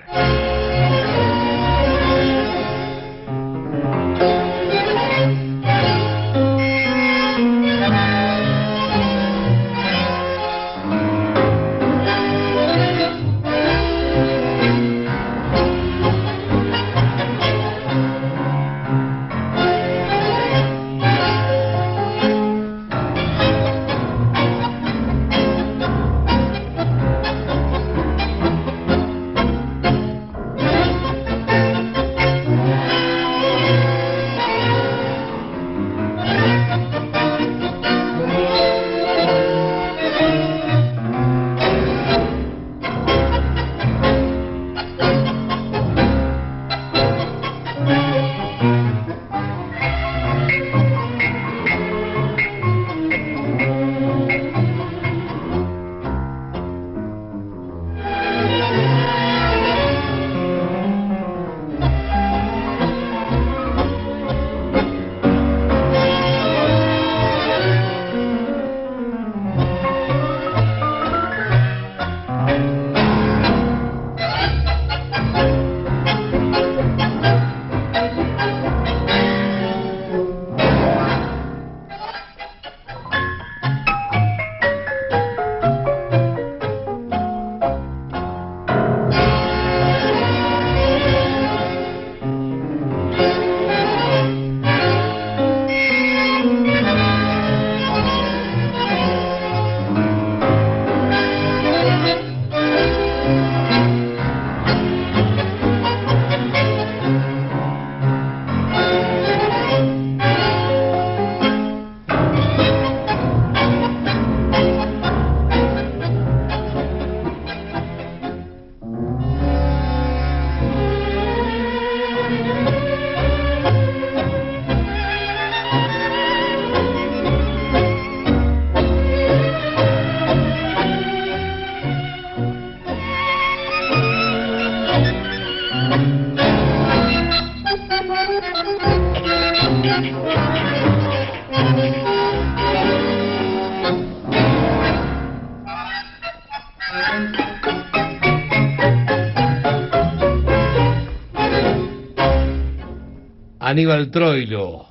Aníbal Troilo,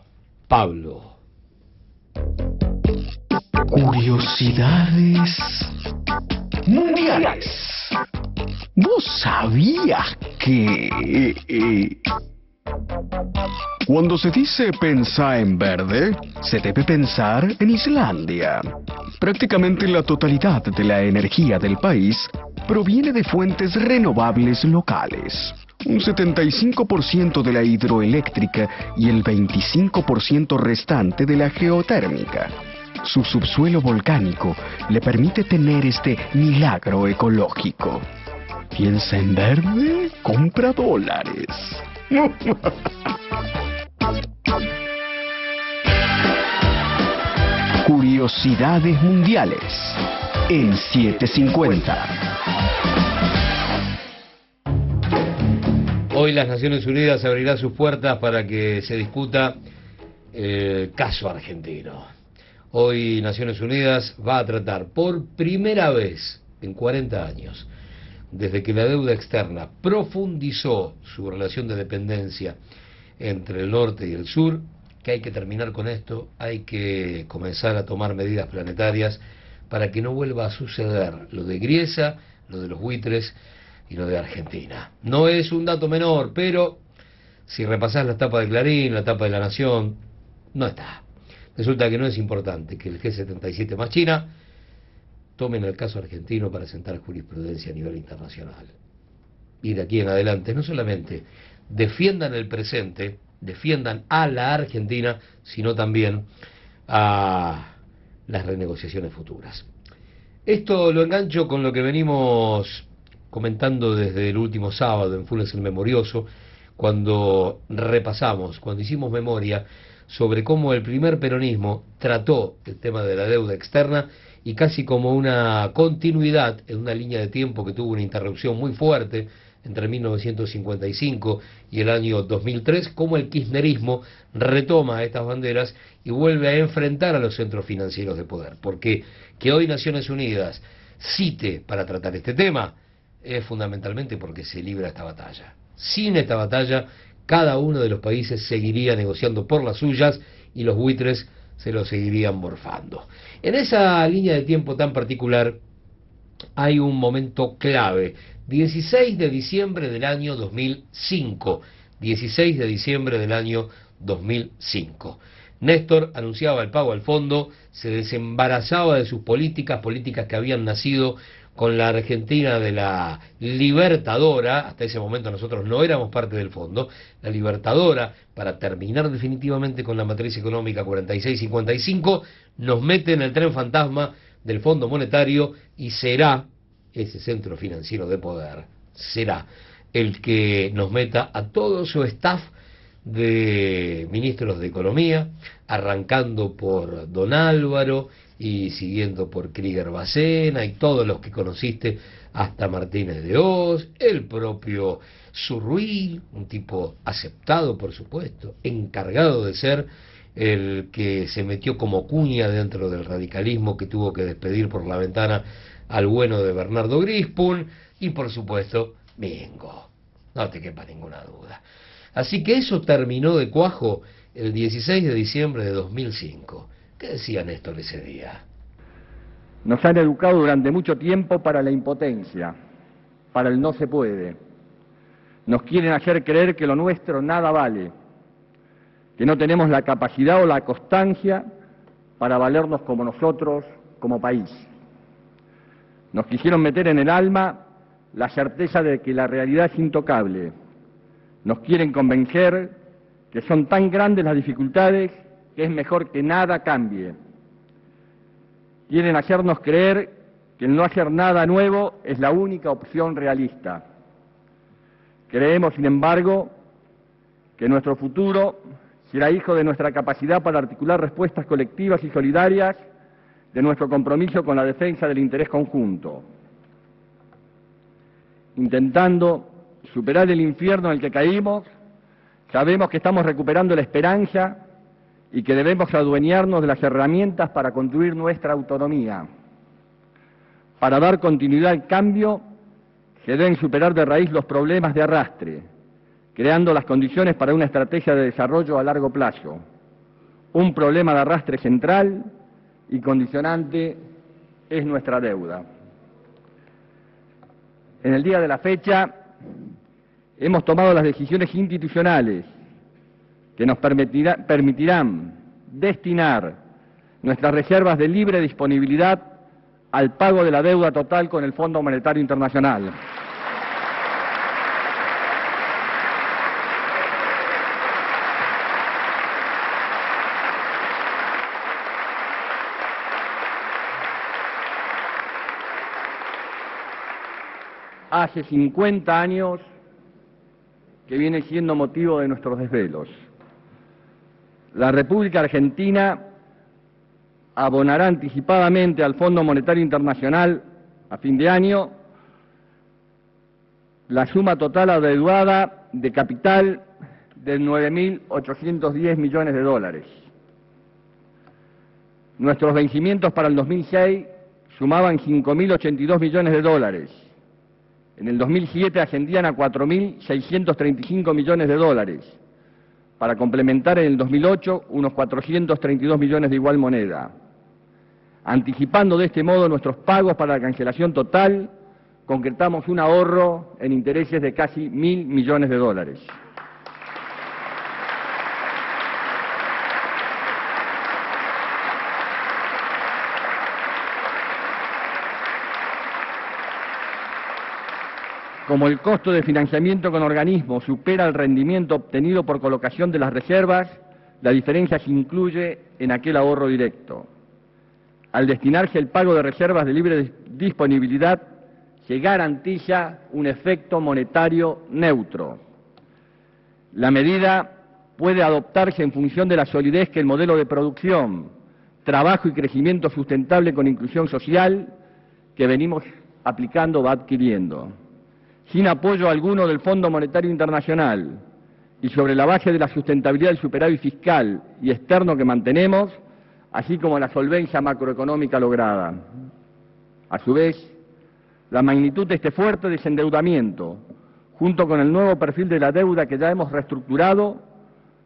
Pablo. Curiosidades mundiales. ¿Vos sabías que... eh, cuando se dice pensar en verde, se debe pensar en Islandia. Prácticamente la totalidad de la energía del país proviene de fuentes renovables locales. Un 75% de la hidroeléctrica y el 25% restante de la geotérmica. Su subsuelo volcánico le permite tener este milagro ecológico. Piensa en verde, compra dólares. Curiosidades mundiales en 750. Hoy las Naciones Unidas abrirá sus puertas para que se discuta el caso argentino. Hoy Naciones Unidas va a tratar por primera vez en 40 años, desde que la deuda externa profundizó su relación de dependencia entre el norte y el sur, que hay que terminar con esto, hay que comenzar a tomar medidas planetarias para que no vuelva a suceder lo de Griesa, lo de los buitres y lo de Argentina. No es un dato menor, pero si repasás la tapa de Clarín, la tapa de La Nación, no está. Resulta que no es importante que el G77 más China tomen el caso argentino para sentar jurisprudencia a nivel internacional. Y de aquí en adelante no solamente defiendan el presente, defiendan a la Argentina, sino también a las renegociaciones futuras. Esto lo engancho con lo que venimos comentando desde el último sábado en Funes el Memorioso, cuando repasamos, cuando hicimos memoria sobre cómo el primer peronismo trató el tema de la deuda externa y casi como una continuidad en una línea de tiempo que tuvo una interrupción muy fuerte entre 1955 y el año 2003, cómo el kirchnerismo retoma estas banderas y vuelve a enfrentar a los centros financieros de poder. Porque que hoy Naciones Unidas cite para tratar este tema es fundamentalmente porque se libra esta batalla. Sin esta batalla, cada uno de los países seguiría negociando por las suyas y los buitres se lo seguirían morfando. En esa línea de tiempo tan particular hay un momento clave. 16 de diciembre del año 2005. 16 de diciembre del año 2005. Néstor anunciaba el pago al fondo, se desembarazaba de sus políticas, políticas que habían nacido con la Argentina de la Libertadora, hasta ese momento nosotros no éramos parte del fondo, la Libertadora, para terminar definitivamente con la matriz económica 46-55, nos mete en el tren fantasma del Fondo Monetario y será ese centro financiero de poder, será el que nos meta a todo su staff de ministros de Economía, arrancando por Don Álvaro y siguiendo por Krieger Bacena y todos los que conociste, hasta Martínez de Oz, el propio Surruil, un tipo aceptado, por supuesto, encargado de ser el que se metió como cuña dentro del radicalismo que tuvo que despedir por la ventana al bueno de Bernardo Grispun y por supuesto Mingo, no te quepa ninguna duda. Así que eso terminó de cuajo el 16 de diciembre de 2005. ¿Qué decía Néstor ese día? Nos han educado durante mucho tiempo para la impotencia, para el no se puede. Nos quieren hacer creer que lo nuestro nada vale, que no tenemos la capacidad o la constancia para valernos como nosotros, como país. Nos quisieron meter en el alma la certeza de que la realidad es intocable. Nos quieren convencer que son tan grandes las dificultades que es mejor que nada cambie. Quieren hacernos creer que el no hacer nada nuevo es la única opción realista. Creemos, sin embargo, que nuestro futuro será hijo de nuestra capacidad para articular respuestas colectivas y solidarias, de nuestro compromiso con la defensa del interés conjunto. Intentando superar el infierno en el que caímos, sabemos que estamos recuperando la esperanza y que debemos adueñarnos de las herramientas para construir nuestra autonomía. para dar continuidad al cambio se deben superar de raíz los problemas de arrastre, creando las condiciones para una estrategia de desarrollo a largo plazo. Un problema de arrastre central y condicionante es nuestra deuda. En el día de la fecha hemos tomado las decisiones institucionales que nos permitirá- permitirán destinar nuestras reservas de libre disponibilidad al pago de la deuda total con el Fondo Monetario Internacional. Hace 50 años que viene siendo motivo de nuestros desvelos. La República Argentina abonará anticipadamente al Fondo Monetario Internacional a fin de año la suma total adeudada de capital de 9.810 millones de dólares. Nuestros vencimientos para el 2006 sumaban 5.082 millones de dólares. En el 2007 ascendían a 4.635 millones de dólares, para complementar en el 2008 unos 432 millones de igual moneda, anticipando de este modo nuestros pagos para la cancelación total, concretamos un ahorro en intereses de casi mil millones de dólares. Como el costo de financiamiento con organismos supera el rendimiento obtenido por colocación de las reservas, la diferencia se incluye en aquel ahorro directo. Al destinarse el pago de reservas de libre dis- disponibilidad, se garantiza un efecto monetario neutro. La medida puede adoptarse en función de la solidez que el modelo de producción, trabajo y crecimiento sustentable con inclusión social que venimos aplicando va adquiriendo. Sin apoyo alguno del Fondo Monetario Internacional y sobre la base de la sustentabilidad del superávit fiscal y externo que mantenemos, así como la solvencia macroeconómica lograda. A su vez, la magnitud de este fuerte desendeudamiento, junto con el nuevo perfil de la deuda que ya hemos reestructurado,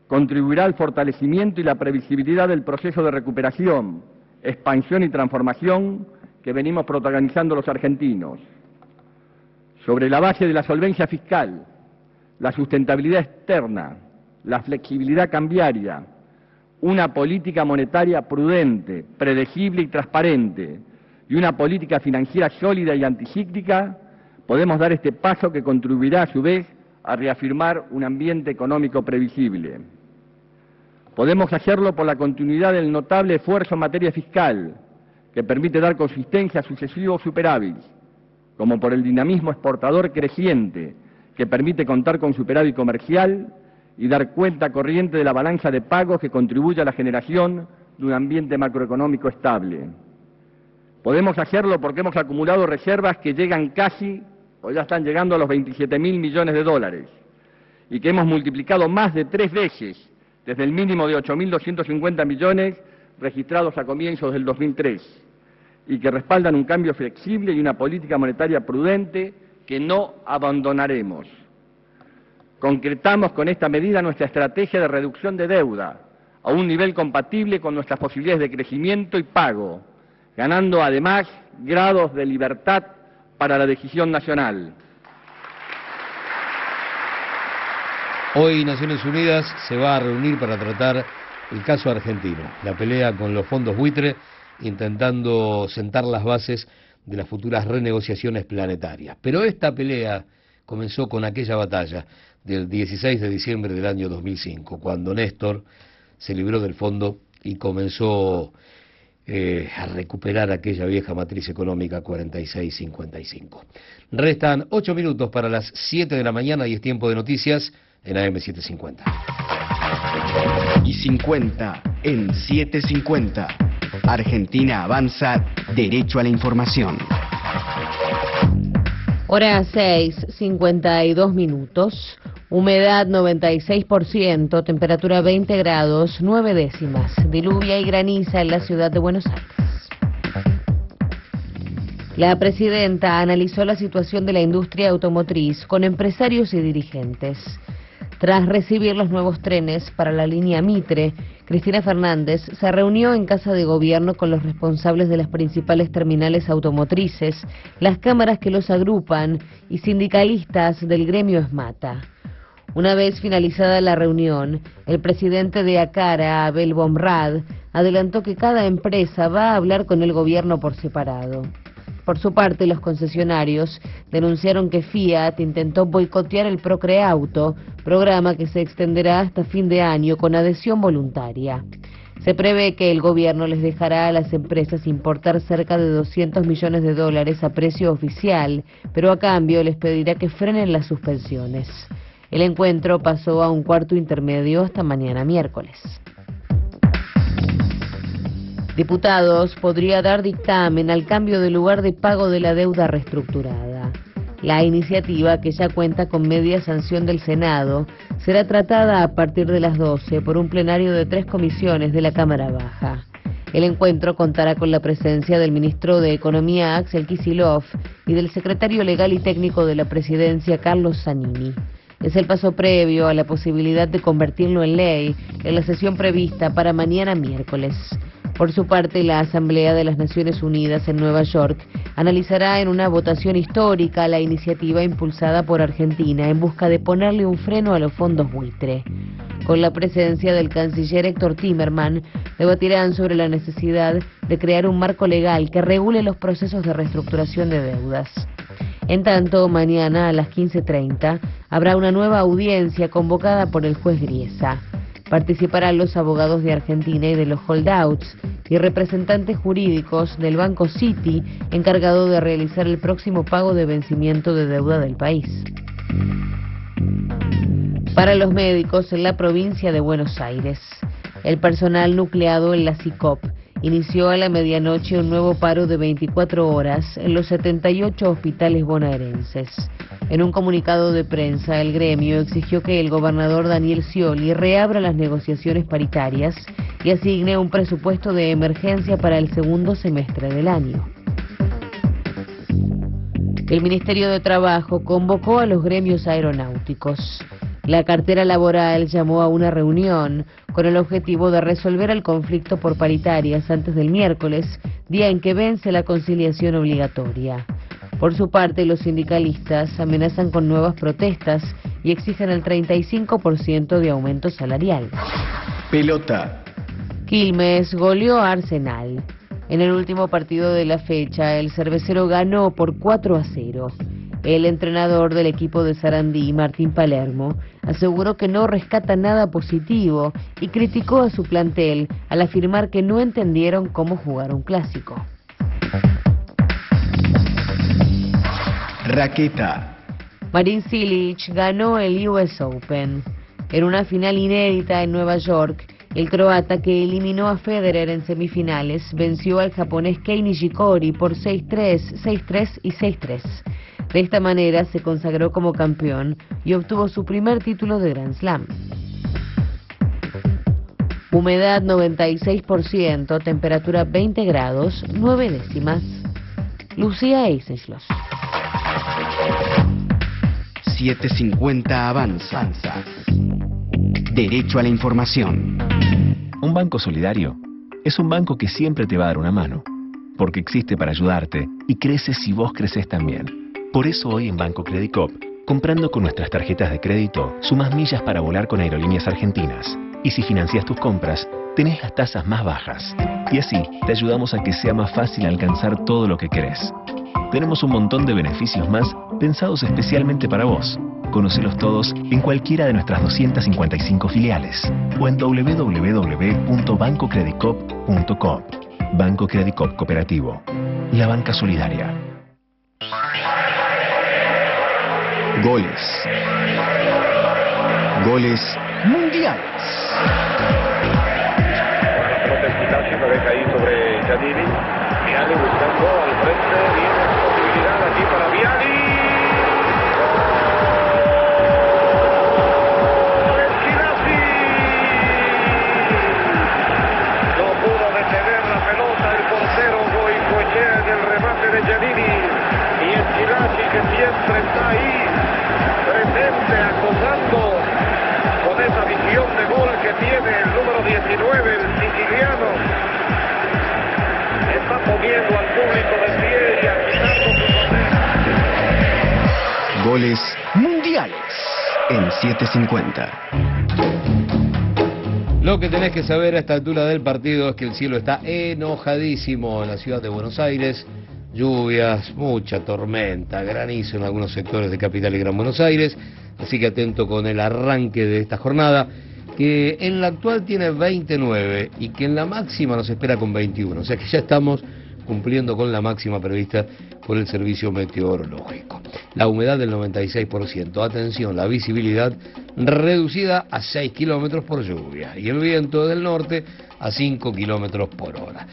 contribuirá al fortalecimiento y la previsibilidad del proceso de recuperación, expansión y transformación que venimos protagonizando los argentinos. Sobre la base de la solvencia fiscal, la sustentabilidad externa, la flexibilidad cambiaria, una política monetaria prudente, predecible y transparente, y una política financiera sólida y anticíclica, podemos dar este paso que contribuirá a su vez a reafirmar un ambiente económico previsible. Podemos hacerlo por la continuidad del notable esfuerzo en materia fiscal, que permite dar consistencia a sucesivos superávits, como por el dinamismo exportador creciente, que permite contar con superávit comercial y dar cuenta corriente de la balanza de pagos que contribuye a la generación de un ambiente macroeconómico estable. Podemos hacerlo porque hemos acumulado reservas que llegan casi, o ya están llegando a los 27 mil millones de dólares, y que hemos multiplicado más de tres veces desde el mínimo de 8.250 millones registrados a comienzos del 2003, y que respaldan un cambio flexible y una política monetaria prudente que no abandonaremos. Concretamos con esta medida nuestra estrategia de reducción de deuda a un nivel compatible con nuestras posibilidades de crecimiento y pago, ganando además grados de libertad para la decisión nacional. Hoy Naciones Unidas se va a reunir para tratar el caso argentino, la pelea con los fondos buitre, intentando sentar las bases de las futuras renegociaciones planetarias. Pero esta pelea comenzó con aquella batalla del 16 de diciembre del año 2005, cuando Néstor se libró del fondo y comenzó eh, a recuperar aquella vieja matriz económica 46-55. Restan ocho minutos para las 7 de la mañana y es tiempo de noticias en AM750. Y 50 en 750. Argentina avanza derecho a la información. Hora 6, 52 minutos. Humedad 96%, temperatura 20 grados, 9 décimas. Diluvia y graniza en la ciudad de Buenos Aires. La presidenta analizó la situación de la industria automotriz con empresarios y dirigentes. Tras recibir los nuevos trenes para la línea Mitre, Cristina Fernández se reunió en Casa de Gobierno con los responsables de las principales terminales automotrices, las cámaras que los agrupan y sindicalistas del gremio Esmata. Una vez finalizada la reunión, el presidente de Acara, Abel Bomrad, adelantó que cada empresa va a hablar con el gobierno por separado. Por su parte, los concesionarios denunciaron que Fiat intentó boicotear el Procreauto, programa que se extenderá hasta fin de año con adhesión voluntaria. Se prevé que el gobierno les dejará a las empresas importar cerca de 200 millones de dólares a precio oficial, pero a cambio les pedirá que frenen las suspensiones. El encuentro pasó a un cuarto intermedio hasta mañana miércoles. Diputados podría dar dictamen al cambio de lugar de pago de la deuda reestructurada. La iniciativa, que ya cuenta con media sanción del Senado, será tratada a partir de las 12 por un plenario de tres comisiones de la Cámara Baja. El encuentro contará con la presencia del ministro de Economía Axel Kisilov y del secretario legal y técnico de la presidencia Carlos Zanini. Es el paso previo a la posibilidad de convertirlo en ley en la sesión prevista para mañana miércoles. Por su parte, la Asamblea de las Naciones Unidas en Nueva York analizará en una votación histórica la iniciativa impulsada por Argentina en busca de ponerle un freno a los fondos buitre. Con la presencia del canciller Héctor Timerman, debatirán sobre la necesidad de crear un marco legal que regule los procesos de reestructuración de deudas. En tanto, mañana a las 15.30 habrá una nueva audiencia convocada por el juez Griesa. Participarán los abogados de Argentina y de los holdouts y representantes jurídicos del Banco City encargado de realizar el próximo pago de vencimiento de deuda del país. Para los médicos en la provincia de Buenos Aires, el personal nucleado en la CICOP inició a la medianoche un nuevo paro de 24 horas en los 78 hospitales bonaerenses. En un comunicado de prensa, el gremio exigió que el gobernador Daniel Scioli reabra las negociaciones paritarias y asigne un presupuesto de emergencia para el segundo semestre del año. El Ministerio de Trabajo convocó a los gremios aeronáuticos. La cartera laboral llamó a una reunión con el objetivo de resolver el conflicto por paritarias antes del miércoles, día en que vence la conciliación obligatoria. Por su parte, los sindicalistas amenazan con nuevas protestas y exigen el 35% de aumento salarial. Pelota. Quilmes goleó a Arsenal. En el último partido de la fecha, el cervecero ganó por 4 a 0. El entrenador del equipo de Sarandí, Martín Palermo, aseguró que no rescata nada positivo y criticó a su plantel al afirmar que no entendieron cómo jugar un clásico. Raqueta. Marin Cilic ganó el US Open. En una final inédita en Nueva York, el croata que eliminó a Federer en semifinales venció al japonés Kei Nishikori por 6-3, 6-3 y 6-3. De esta manera se consagró como campeón y obtuvo su primer título de Grand Slam. Humedad 96%, temperatura 20 grados, 9 décimas. Lucía Eisenschloss. 750 Avanza. Derecho a la información. Un banco solidario es un banco que siempre te va a dar una mano, porque existe para ayudarte y crece si vos creces también. Por eso hoy en Banco Credit Cop, comprando con nuestras tarjetas de crédito, sumas millas para volar con aerolíneas argentinas. Y si financias tus compras, tenés las tasas más bajas. Y así te ayudamos a que sea más fácil alcanzar todo lo que querés. Tenemos un montón de beneficios más pensados especialmente para vos. Conocelos todos en cualquiera de nuestras 255 filiales o en www.bancocreditcop.com. Banco Credit Cop Cooperativo. La banca solidaria. Goles. Goles mundiales. pelota en Pitachi, lo deja ahí sobre Giannini. Viali buscando al frente, viene su posibilidad aquí para Viali. No pudo detener la pelota el portero Goicoechea en el remate de Giannini. siempre está ahí, presente, acosando con esa visión de gol que tiene el número 19, el siciliano. Está poniendo al público de pie y agitando su Goles mundiales en 750. Lo que tenés que saber a esta altura del partido es que el cielo está enojadísimo en la ciudad de Buenos Aires. Lluvias, mucha tormenta, granizo en algunos sectores de Capital y Gran Buenos Aires. Así que atento con el arranque de esta jornada, que en la actual tiene 29 y que en la máxima nos espera con 21. O sea que ya estamos cumpliendo con la máxima prevista por el servicio meteorológico. La humedad del 96%. Atención, la visibilidad reducida a 6 kilómetros por lluvia y el viento del norte a 5 kilómetros por hora.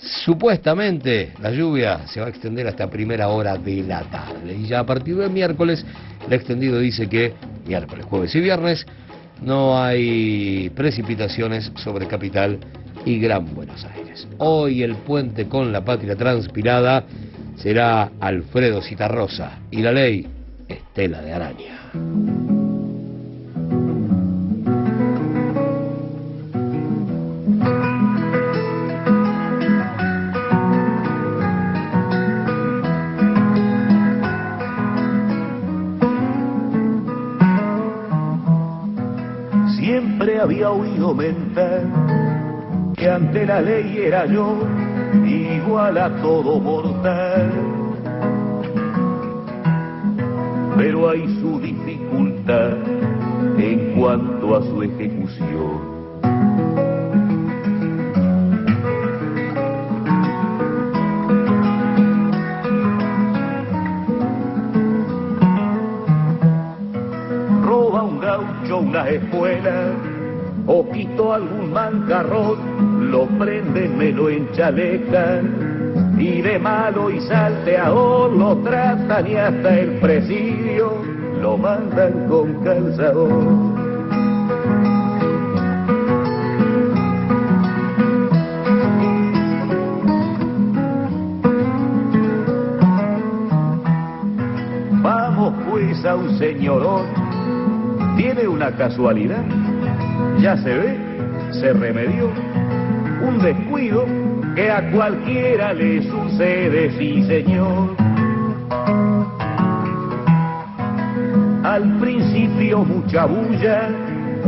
Supuestamente la lluvia se va a extender hasta primera hora de la tarde y ya a partir del miércoles el extendido dice que miércoles, jueves y viernes no hay precipitaciones sobre capital y Gran Buenos Aires. Hoy el puente con la patria transpirada será Alfredo Citarrosa y la ley Estela de Araña. Oído que ante la ley era yo igual a todo mortal. Pero hay su dificultad en cuanto a su ejecución. Roba un gaucho una espuela o quito algún mancarrón, lo prenden, me lo enchalecan y de malo y salteador lo tratan y hasta el presidio lo mandan con calzador. Vamos pues a un señorón, tiene una casualidad, ya se ve, se remedió, un descuido que a cualquiera le sucede, sí señor. Al principio mucha bulla,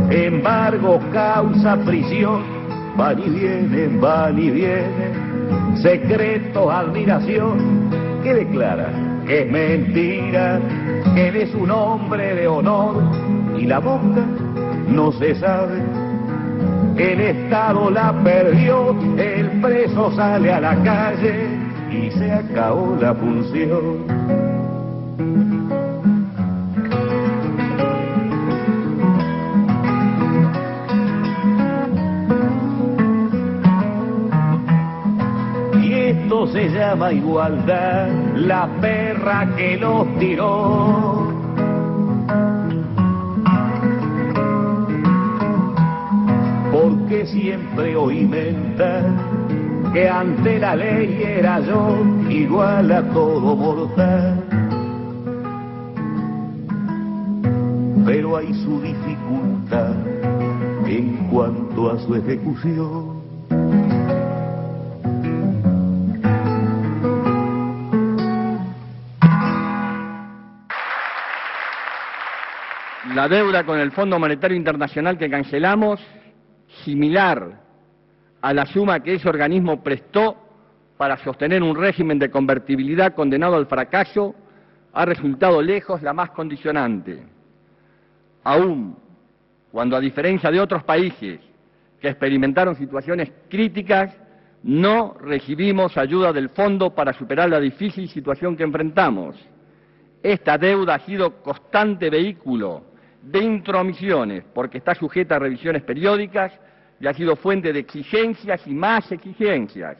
embargo causa prisión, van y vienen, van y vienen, secreto, admiración, que declara que es mentira, que es un hombre de honor. Y la boca no se sabe. El Estado la perdió, el preso sale a la calle y se acabó la función. Y esto se llama igualdad, la perra que los tiró. Siempre oí mentar que ante la ley era yo igual a todo mortal. Pero hay su dificultad en cuanto a su ejecución. La deuda con el Fondo Monetario Internacional que cancelamos, similar a la suma que ese organismo prestó para sostener un régimen de convertibilidad condenado al fracaso, ha resultado lejos la más condicionante. Aún cuando, a diferencia de otros países que experimentaron situaciones críticas, no recibimos ayuda del fondo para superar la difícil situación que enfrentamos. Esta deuda ha sido constante vehículo de intromisiones porque está sujeta a revisiones periódicas y ha sido fuente de exigencias y más exigencias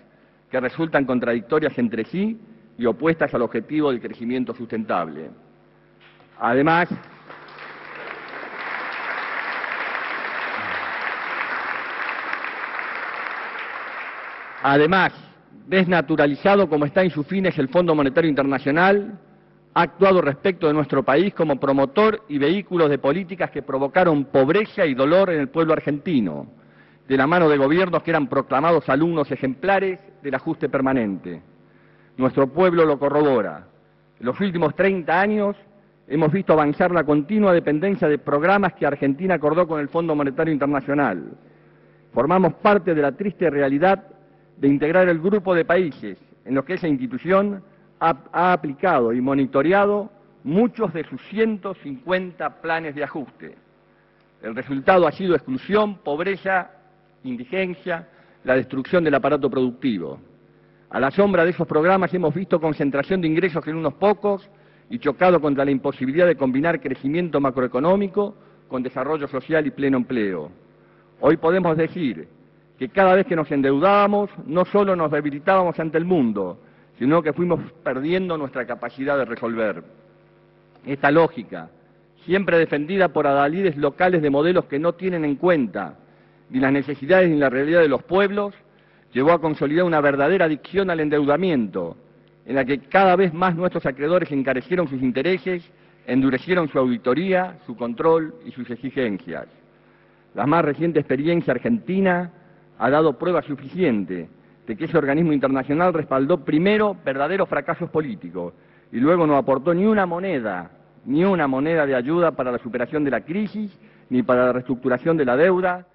que resultan contradictorias entre sí y opuestas al objetivo del crecimiento sustentable. Además, Además, desnaturalizado como está en sus fines el Fondo Monetario Internacional, ha actuado respecto de nuestro país como promotor y vehículo de políticas que provocaron pobreza y dolor en el pueblo argentino, de la mano de gobiernos que eran proclamados alumnos ejemplares del ajuste permanente. Nuestro pueblo lo corrobora. En los últimos 30 años hemos visto avanzar la continua dependencia de programas que Argentina acordó con el Fondo Monetario Internacional. Formamos parte de la triste realidad de integrar el grupo de países en los que esa institución ha, aplicado y monitoreado muchos de sus 150 planes de ajuste. El resultado ha sido exclusión, pobreza, indigencia, la destrucción del aparato productivo. A la sombra de esos programas hemos visto concentración de ingresos en unos pocos y chocado contra la imposibilidad de combinar crecimiento macroeconómico con desarrollo social y pleno empleo. Hoy podemos decir que cada vez que nos endeudábamos no solo nos debilitábamos ante el mundo, sino que fuimos perdiendo nuestra capacidad de resolver. Esta lógica, siempre defendida por adalides locales de modelos que no tienen en cuenta ni las necesidades ni la realidad de los pueblos, llevó a consolidar una verdadera adicción al endeudamiento, en la que cada vez más nuestros acreedores encarecieron sus intereses, endurecieron su auditoría, su control y sus exigencias. La más reciente experiencia argentina ha dado prueba suficiente de que ese organismo internacional respaldó primero verdaderos fracasos políticos y luego no aportó ni una moneda, ni una moneda de ayuda para la superación de la crisis, ni para la reestructuración de la deuda,